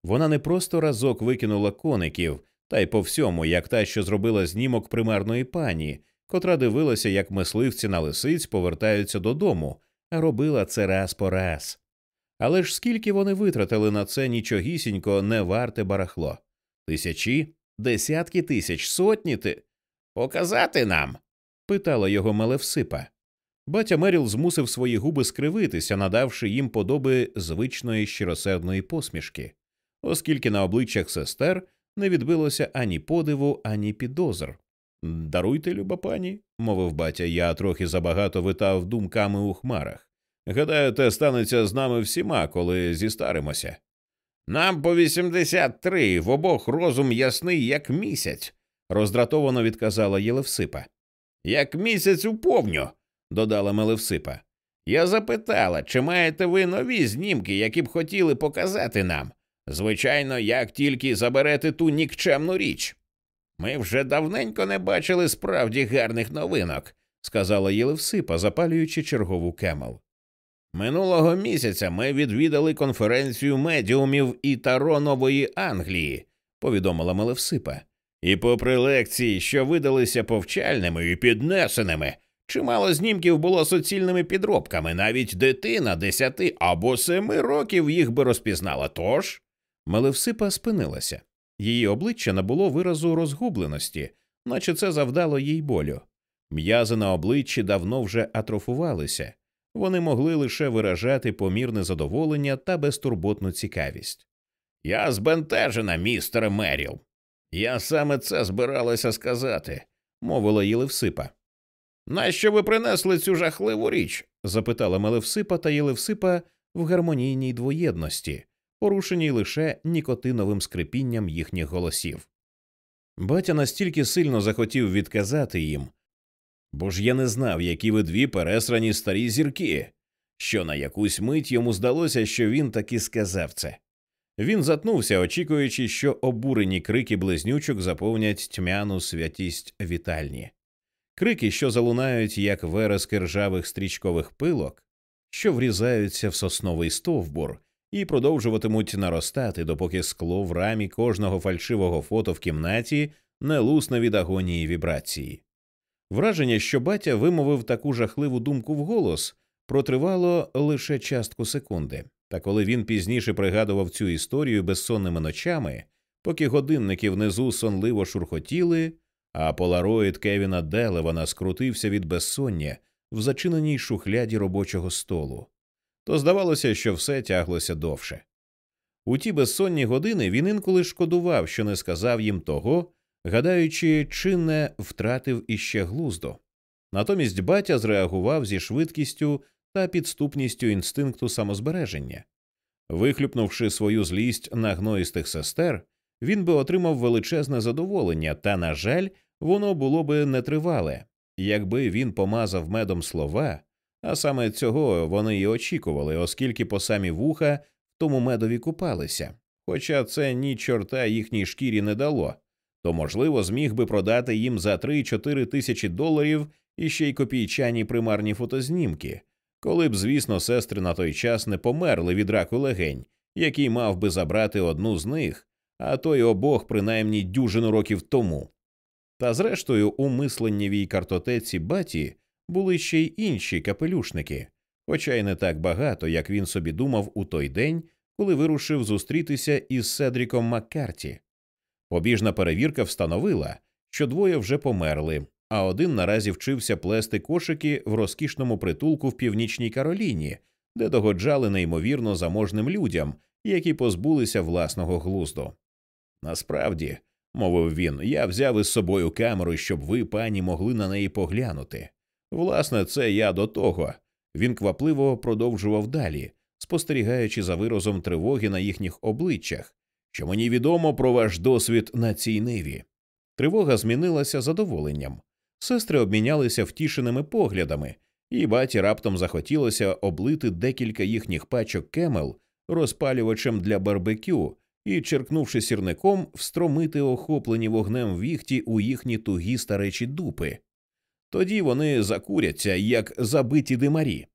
Вона не просто разок викинула коників, та й по всьому, як та, що зробила знімок примарної пані, котра дивилася, як мисливці на лисиць повертаються додому, робила це раз по раз. Але ж скільки вони витратили на це нічогісінько не варте барахло? Тисячі, десятки тисяч, сотні ти. Показати нам? питала його Мелевсипа. Батя Меріл змусив свої губи скривитися, надавши їм подоби звичної щиросердної посмішки, оскільки на обличчях сестер не відбилося ані подиву, ані підозр. Даруйте, люба пані, мовив батя, я трохи забагато витав думками у хмарах. Гадаю, те станеться з нами всіма, коли зістаримося. Нам по 83, в обох розум ясний, як місяць, роздратовано відказала Єлевсипа. Як місяць уповню, додала Мелевсипа. Я запитала, чи маєте ви нові знімки, які б хотіли показати нам. Звичайно, як тільки заберете ту нікчемну річ. Ми вже давненько не бачили справді гарних новинок, сказала Єлевсипа, запалюючи чергову кемел. Минулого місяця ми відвідали конференцію медіумів і таро Нової Англії, повідомила Мелевсипа. І попри лекції, що видалися повчальними і піднесеними, чимало знімків було суцільними підробками, навіть дитина десяти або семи років їх би розпізнала. Тож Мелевсипа спинилася. Її обличчя набуло виразу розгубленості, наче це завдало їй болю. М'язи на обличчі давно вже атрофувалися, вони могли лише виражати помірне задоволення та безтурботну цікавість. Я збентежена, містер Меріл. Я саме це збиралася сказати, мовила Єлевсипа. Нащо ви принесли цю жахливу річ? запитала Мелевсипа та Єлевсипа в гармонійній двоєдності, порушеній лише нікотиновим скрипінням їхніх голосів. Батя настільки сильно захотів відказати їм, бо ж я не знав, які ви дві пересрані старі зірки, що на якусь мить йому здалося, що він таки сказав це. Він затнувся, очікуючи, що обурені крики близнючок заповнять тьмяну святість вітальні, крики, що залунають, як верески ржавих стрічкових пилок, що врізаються в сосновий стовбур і продовжуватимуть наростати, допоки скло в рамі кожного фальшивого фото в кімнаті не лусне від агонії вібрації. Враження, що батя вимовив таку жахливу думку вголос, протривало лише частку секунди. Та коли він пізніше пригадував цю історію безсонними ночами, поки годинники внизу сонливо шурхотіли, а полароїд Кевіна Делевана скрутився від безсоння в зачиненій шухляді робочого столу, то здавалося, що все тяглося довше. У ті безсонні години він інколи шкодував, що не сказав їм того, гадаючи, чи не втратив іще глуздо. Натомість батя зреагував зі швидкістю та підступністю інстинкту самозбереження. Вихлюпнувши свою злість на гноїстих сестер, він би отримав величезне задоволення, та, на жаль, воно було би нетривале, якби він помазав медом слова, а саме цього вони й очікували, оскільки по самі вуха в тому медові купалися. Хоча це ні чорта їхній шкірі не дало, то, можливо, зміг би продати їм за 3-4 тисячі доларів і ще й копійчані примарні фотознімки, коли б, звісно, сестри на той час не померли від раку легень, який мав би забрати одну з них, а то й обох принаймні дюжину років тому. Та зрештою, у мисленнєвій картотеці баті були ще й інші капелюшники, хоча й не так багато, як він собі думав у той день, коли вирушив зустрітися із Седріком Маккарті. Побіжна перевірка встановила, що двоє вже померли, а один наразі вчився плести кошики в розкішному притулку в північній Кароліні, де догоджали неймовірно заможним людям, які позбулися власного глузду. Насправді, мовив він, я взяв із собою камеру, щоб ви, пані, могли на неї поглянути. Власне, це я до того. Він квапливо продовжував далі, спостерігаючи за виразом тривоги на їхніх обличчях, що мені відомо про ваш досвід на цій ниві. Тривога змінилася задоволенням. Сестри обмінялися втішеними поглядами, і баті раптом захотілося облити декілька їхніх пачок кемел розпалювачем для барбекю і, черкнувши сірником, встромити охоплені вогнем віхті у їхні тугі старечі дупи. Тоді вони закуряться, як забиті димарі.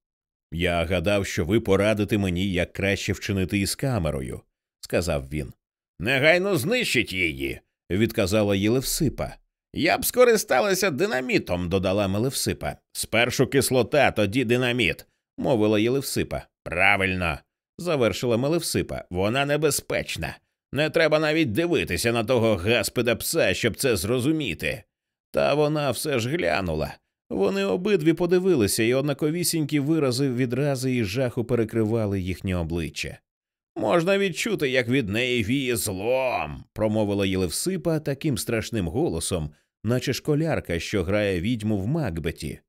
Я гадав, що ви порадите мені, як краще вчинити із камерою, сказав він. Негайно знищить її, відказала Єлевсипа. Я б скористалася динамітом, додала Мелевсипа. Спершу кислота, тоді динаміт, мовила Єлевсипа. Правильно, завершила Мелевсипа. Вона небезпечна. Не треба навіть дивитися на того гаспида пса, щоб це зрозуміти. Та вона все ж глянула. Вони обидві подивилися, і однаковісінькі вирази відрази і жаху перекривали їхнє обличчя. Можна відчути, як від неї віє злом, промовила Єлевсипа таким страшним голосом, наче школярка, що грає відьму в Макбеті.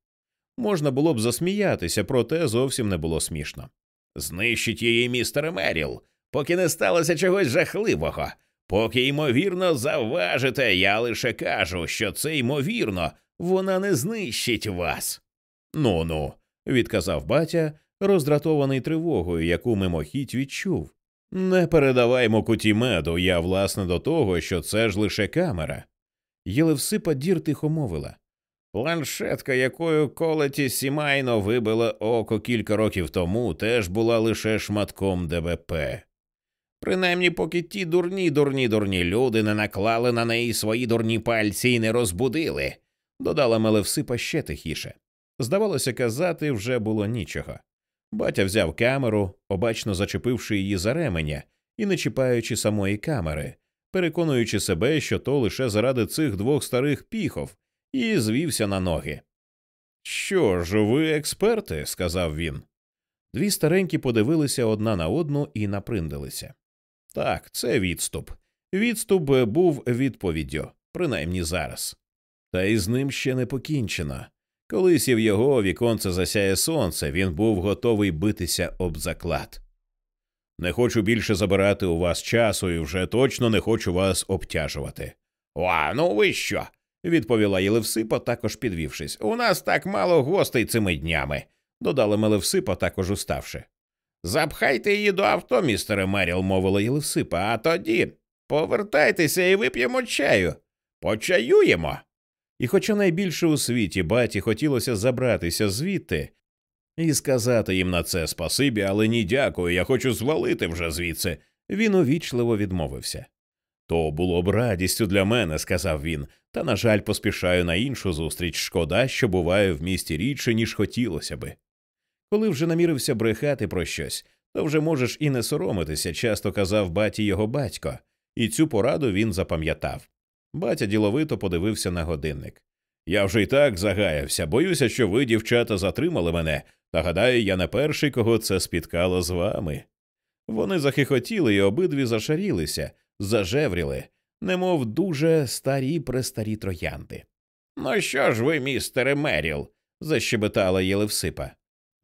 Можна було б засміятися, проте зовсім не було смішно. Знищить її містер Меріл, поки не сталося чогось жахливого. Поки ймовірно заважите, я лише кажу, що це ймовірно, вона не знищить вас. Ну ну, відказав батя, роздратований тривогою, яку мимохідь відчув. Не передаваймо куті меду, я власне до того, що це ж лише камера. Єлевсипа дір тихо мовила. Планшетка, якою колеті сімайно вибила око кілька років тому, теж була лише шматком ДБП. Принаймні, поки ті дурні, дурні, дурні люди не наклали на неї свої дурні пальці і не розбудили, додала Мелевсипа ще тихіше. Здавалося, казати вже було нічого. Батя взяв камеру, обачно зачепивши її за ременя і не чіпаючи самої камери, переконуючи себе, що то лише заради цих двох старих піхов, і звівся на ноги. Що ж, ви експерти, сказав він. Дві старенькі подивилися одна на одну і наприндилися. Так, це відступ. Відступ був відповіддю, принаймні зараз. Та й з ним ще не покінчено. Колись і в його віконце засяє сонце, він був готовий битися об заклад. Не хочу більше забирати у вас часу і вже точно не хочу вас обтяжувати. А, ну ви що? відповіла Єлевсипа, також підвівшись. У нас так мало гостей цими днями, додала Мелевсипа, також уставши. Запхайте її до авто, містере Меріл, мовила Єлевсипа, а тоді повертайтеся і вип'ємо чаю. Почаюємо. І, хоча найбільше у світі баті хотілося забратися звідти і сказати їм на це спасибі, але ні дякую, я хочу звалити вже звідси, він увічливо відмовився. То було б радістю для мене, сказав він, та, на жаль, поспішаю на іншу зустріч. Шкода, що буває в місті рідше, ніж хотілося би. Коли вже намірився брехати про щось, то вже можеш і не соромитися, часто казав баті його батько, і цю пораду він запам'ятав. Батя діловито подивився на годинник. Я вже й так загаявся, боюся, що ви, дівчата, затримали мене, та гадаю, я не перший, кого це спіткало з вами. Вони захихотіли і обидві зашарілися, зажевріли, немов дуже старі престарі троянди. Ну що ж ви, містере Меріл? защебетала Єлевсипа.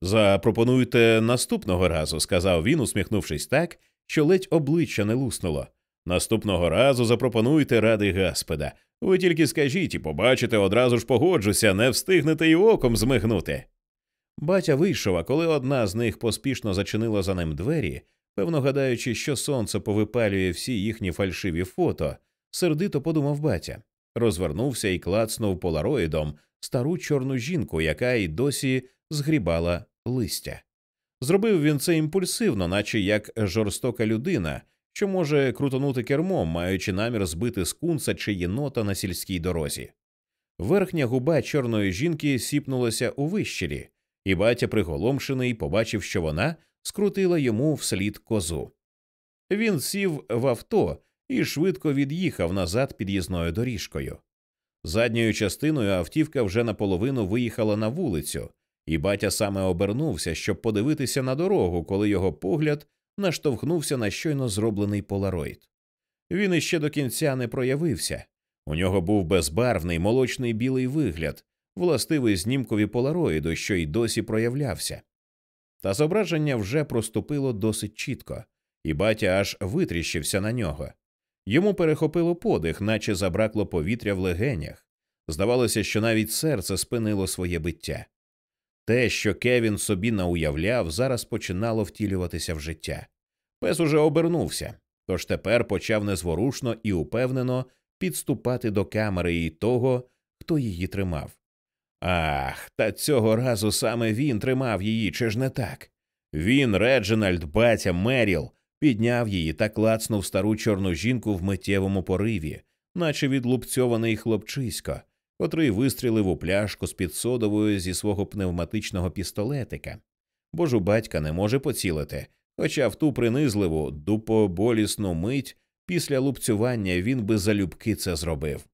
Запропонуйте наступного разу, сказав він, усміхнувшись так, що ледь обличчя не луснуло. Наступного разу запропонуйте ради гаспеда. Ви тільки скажіть і побачите, одразу ж погоджуся, не встигнете й оком змигнути. Батя вийшов, а коли одна з них поспішно зачинила за ним двері, певно гадаючи, що сонце повипалює всі їхні фальшиві фото, сердито подумав батя, розвернувся і клацнув полароїдом стару чорну жінку, яка й досі згрібала листя. Зробив він це імпульсивно, наче як жорстока людина, що може крутонути кермом, маючи намір збити скунса чи єнота на сільській дорозі. Верхня губа чорної жінки сіпнулася у вищирі, і батя приголомшений побачив, що вона скрутила йому вслід козу. Він сів в авто і швидко від'їхав назад під'їзною доріжкою. Задньою частиною автівка вже наполовину виїхала на вулицю, і батя саме обернувся, щоб подивитися на дорогу, коли його погляд наштовхнувся на щойно зроблений полароїд. Він іще до кінця не проявився. У нього був безбарвний молочний білий вигляд, властивий знімкові полароїду, що й досі проявлявся. Та зображення вже проступило досить чітко, і батя аж витріщився на нього. Йому перехопило подих, наче забракло повітря в легенях. Здавалося, що навіть серце спинило своє биття. Те, що Кевін собі науявляв, зараз починало втілюватися в життя. Пес уже обернувся, тож тепер почав незворушно і упевнено підступати до камери і того, хто її тримав. Ах, та цього разу саме він тримав її, чи ж не так? Він, Реджинальд, батя Меріл, підняв її та клацнув стару чорну жінку в миттєвому пориві, наче відлупцьований хлопчисько, котрий вистрілив у пляшку з під содовою зі свого пневматичного пістолетика. Бо ж у батька не може поцілити, хоча в ту принизливу, дупоболісну мить після лупцювання він би залюбки це зробив.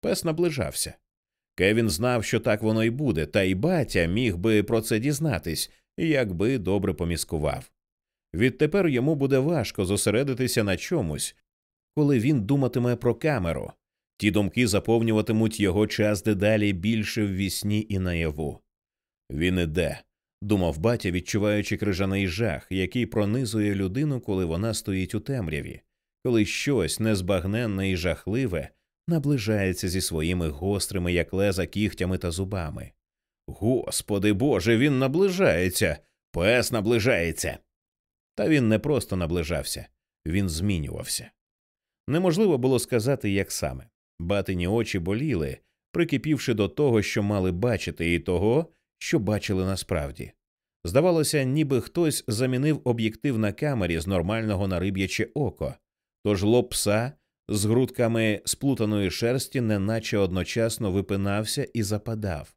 Пес наближався. Кевін знав, що так воно й буде, та й батя міг би про це дізнатись, якби добре поміскував. Відтепер йому буде важко зосередитися на чомусь, коли він думатиме про камеру. Ті думки заповнюватимуть його час дедалі більше в вісні і наяву. Він іде, думав батя, відчуваючи крижаний жах, який пронизує людину, коли вона стоїть у темряві, коли щось незбагненне і жахливе наближається зі своїми гострими, як леза, кігтями та зубами. Господи Боже, він наближається, пес наближається. Та він не просто наближався, він змінювався. Неможливо було сказати, як саме. Батині очі боліли, прикипівши до того, що мали бачити, і того, що бачили насправді. Здавалося, ніби хтось замінив об'єктив на камері з нормального на риб'яче око, тож лоб пса з грудками сплутаної шерсті неначе одночасно випинався і западав,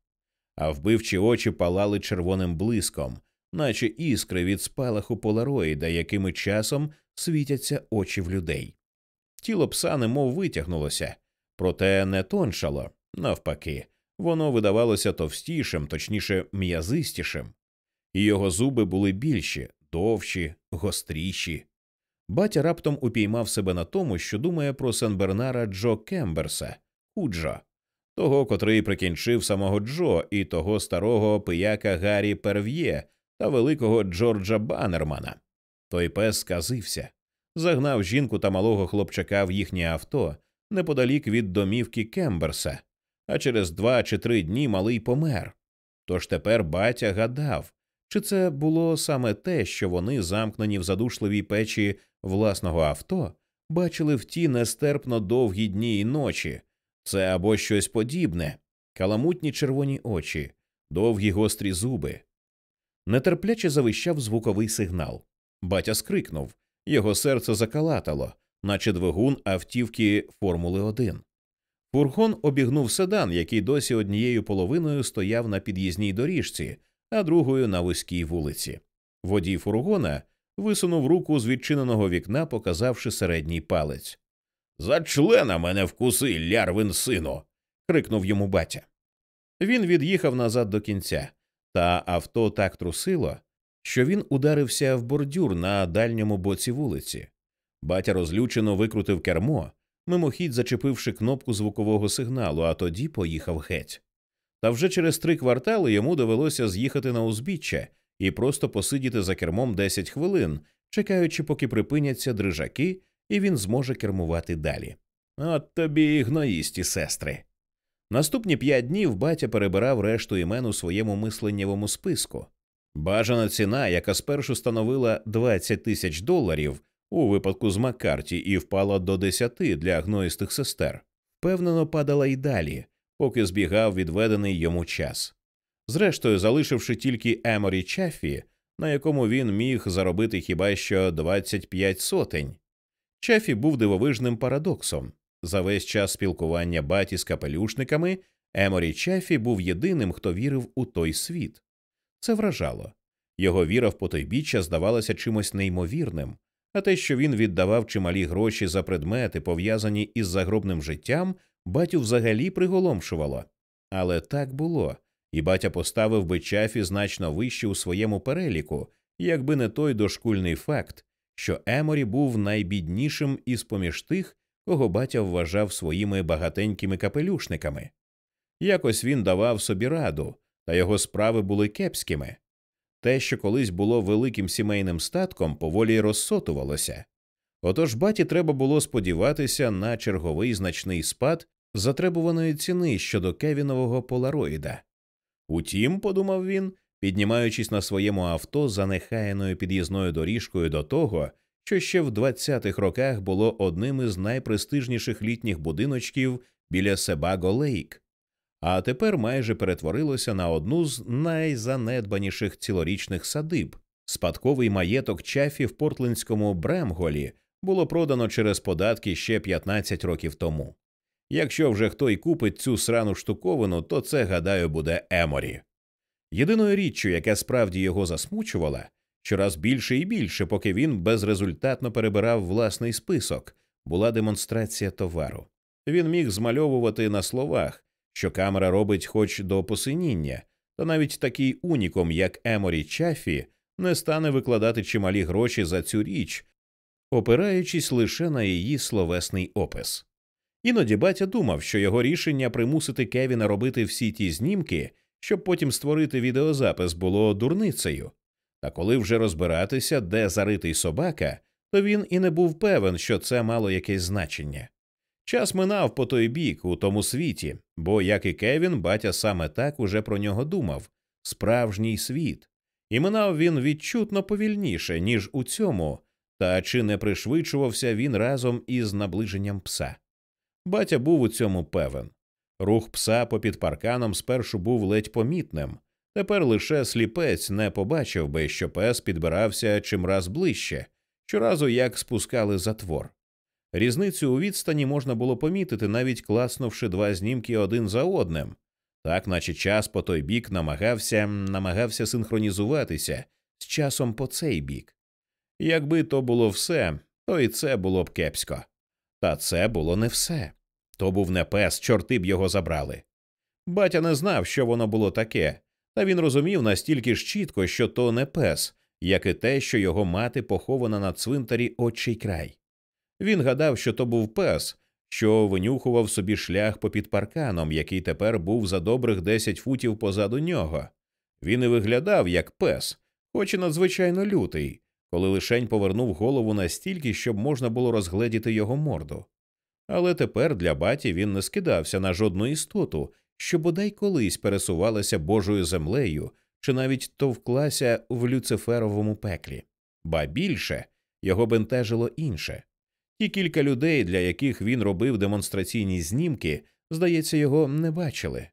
а вбивчі очі палали червоним блиском, наче іскри від спалаху полароїда, якими часом світяться очі в людей. Тіло пса немов витягнулося, проте не тоншало, навпаки, воно видавалося товстішим, точніше, м'язистішим, і його зуби були більші, довші, гостріші. Батя раптом упіймав себе на тому, що думає про Сен-Бернара Джо Кемберса, Худжо, того, котрий прикінчив самого Джо і того старого пияка Гаррі Перв'є та великого Джорджа Баннермана. Той пес сказився, загнав жінку та малого хлопчака в їхнє авто неподалік від домівки Кемберса, а через два чи три дні малий помер. Тож тепер батя гадав, чи це було саме те, що вони, замкнені в задушливій печі власного авто, бачили в ті нестерпно довгі дні і ночі, це або щось подібне, каламутні червоні очі, довгі гострі зуби. Нетерпляче завищав звуковий сигнал. Батя скрикнув, його серце закалатало, наче двигун автівки Формули 1. Фургон обігнув седан, який досі однією половиною стояв на під'їзній доріжці, а другою на вузькій вулиці. Водій фургона висунув руку з відчиненого вікна, показавши середній палець. За члена мене вкуси, лярвин сину. крикнув йому батя. Він від'їхав назад до кінця, та авто так трусило, що він ударився в бордюр на дальньому боці вулиці. Батя розлючено викрутив кермо, мимохідь зачепивши кнопку звукового сигналу, а тоді поїхав геть. Та вже через три квартали йому довелося з'їхати на узбіччя і просто посидіти за кермом 10 хвилин, чекаючи, поки припиняться дрижаки, і він зможе кермувати далі. От тобі і гноїсті сестри. Наступні п'ять днів батя перебирав решту імен у своєму мисленнєвому списку. Бажана ціна, яка спершу становила 20 тисяч доларів у випадку з Маккарті і впала до 10 для гноїстих сестер, впевнено падала й далі, поки збігав відведений йому час. Зрештою, залишивши тільки Еморі Чаффі, на якому він міг заробити хіба що 25 сотень. Чаффі був дивовижним парадоксом. За весь час спілкування баті з капелюшниками Еморі Чаффі був єдиним, хто вірив у той світ. Це вражало. Його віра в потойбіччя здавалася чимось неймовірним, а те, що він віддавав чималі гроші за предмети, пов'язані із загробним життям, батю взагалі приголомшувало. Але так було, і батя поставив би чафі значно вище у своєму переліку, якби не той дошкульний факт, що Еморі був найбіднішим із поміж тих, кого батя вважав своїми багатенькими капелюшниками. Якось він давав собі раду, та його справи були кепськими. Те, що колись було великим сімейним статком, поволі розсотувалося. Отож баті треба було сподіватися на черговий значний спад затребуваної ціни щодо кевінового полароїда. Утім, подумав він, піднімаючись на своєму авто за нехаяною під'їзною доріжкою до того, що ще в 20-х роках було одним із найпрестижніших літніх будиночків біля Себаго Лейк, а тепер майже перетворилося на одну з найзанедбаніших цілорічних садиб. Спадковий маєток чафі в Портлендському Бремголі було продано через податки ще 15 років тому. Якщо вже хто й купить цю срану штуковину, то це, гадаю, буде Еморі. Єдиною річчю, яка справді його засмучувала, щораз більше і більше, поки він безрезультатно перебирав власний список, була демонстрація товару. Він міг змальовувати на словах, що камера робить хоч до посиніння, та навіть такий уніком, як Еморі Чафі, не стане викладати чималі гроші за цю річ, опираючись лише на її словесний опис. Іноді батя думав, що його рішення примусити Кевіна робити всі ті знімки, щоб потім створити відеозапис, було дурницею. Та коли вже розбиратися, де заритий собака, то він і не був певен, що це мало якесь значення. Час минав по той бік у тому світі, бо, як і Кевін, батя саме так уже про нього думав справжній світ, і минав він відчутно повільніше, ніж у цьому, та чи не пришвидшувався він разом із наближенням пса. Батя був у цьому певен. Рух пса попід парканом спершу був ледь помітним, тепер лише сліпець не побачив би, що пес підбирався чимраз ближче, щоразу як спускали затвор. Різницю у відстані можна було помітити, навіть класнувши два знімки один за одним, так наче час по той бік намагався намагався синхронізуватися з часом по цей бік. Якби то було все, то і це було б кепсько. Та це було не все. То був не пес, чорти б його забрали. Батя не знав, що воно було таке, та він розумів настільки ж чітко, що то не пес, як і те, що його мати похована на цвинтарі отчий край. Він гадав, що то був пес, що винюхував собі шлях попід парканом, який тепер був за добрих десять футів позаду нього. Він і виглядав як пес, хоч і надзвичайно лютий, коли лишень повернув голову настільки, щоб можна було розгледіти його морду. Але тепер для баті він не скидався на жодну істоту, що бодай колись пересувалася Божою землею чи навіть товклася в люциферовому пеклі, ба більше його бентежило інше. Ті кілька людей, для яких він робив демонстраційні знімки, здається, його не бачили.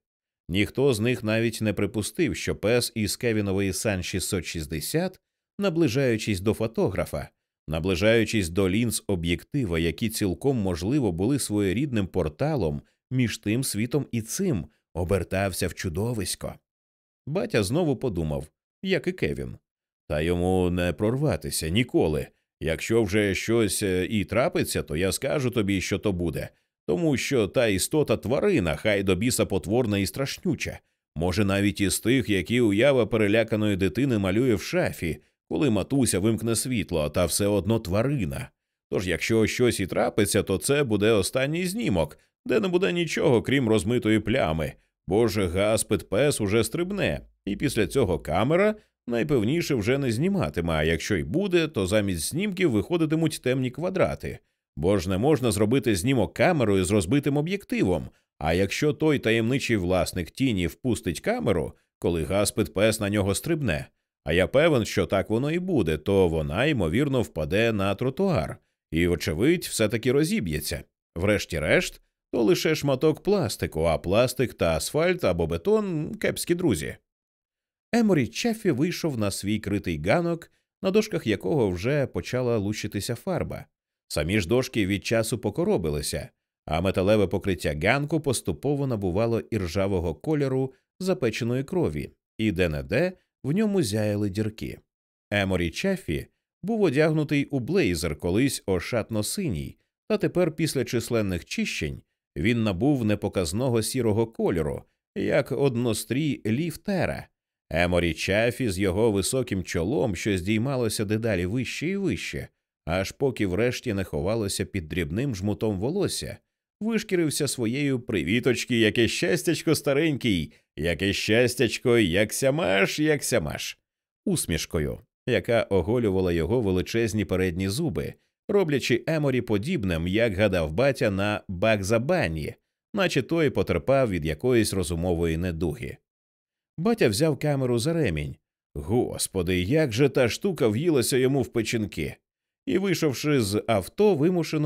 Ніхто з них навіть не припустив, що пес із Кевінової Сан 660, наближаючись до фотографа, наближаючись до лінз об'єктива, які цілком можливо були своєрідним порталом між тим світом і цим, обертався в чудовисько. Батя знову подумав, як і Кевін. Та йому не прорватися ніколи. Якщо вже щось е, і трапиться, то я скажу тобі, що то буде, тому що та істота тварина, хай до біса потворна і страшнюча, може навіть із тих, які уява переляканої дитини малює в шафі, коли матуся вимкне світло, та все одно тварина. Тож, якщо щось і трапиться, то це буде останній знімок, де не буде нічого, крім розмитої плями, бо ж гаспит пес уже стрибне, і після цього камера найпевніше вже не зніматиме, а якщо й буде, то замість знімків виходитимуть темні квадрати, бо ж не можна зробити знімок камерою з розбитим об'єктивом. А якщо той таємничий власник тіні впустить камеру, коли гаспит пес на нього стрибне, а я певен, що так воно і буде, то вона ймовірно впаде на тротуар і, вочевидь, все таки розіб'ється. Врешті-решт, то лише шматок пластику, а пластик та асфальт або бетон кепські друзі. Еморі Чаффі вийшов на свій критий ганок, на дошках якого вже почала лущитися фарба. Самі ж дошки від часу покоробилися, а металеве покриття ганку поступово набувало іржавого кольору запеченої крові, і де не де в ньому зяяли дірки. Еморі Чаффі був одягнутий у блейзер колись ошатно синій, та тепер, після численних чищень, він набув непоказного сірого кольору, як однострій ліфтера. Еморі Чафі з його високим чолом, що здіймалося дедалі вище і вище, аж поки врешті не ховалося під дрібним жмутом волосся, вишкірився своєю привіточки, яке щастячко старенький, яке щастячко, як сямаш, як сямаш. усмішкою, яка оголювала його величезні передні зуби, роблячи Еморі подібним, як гадав батя на Бакзабані, наче той потерпав від якоїсь розумової недуги. Батя взяв камеру за ремінь. Господи, як же та штука в'їлася йому в печінки, і, вийшовши з авто, вимушено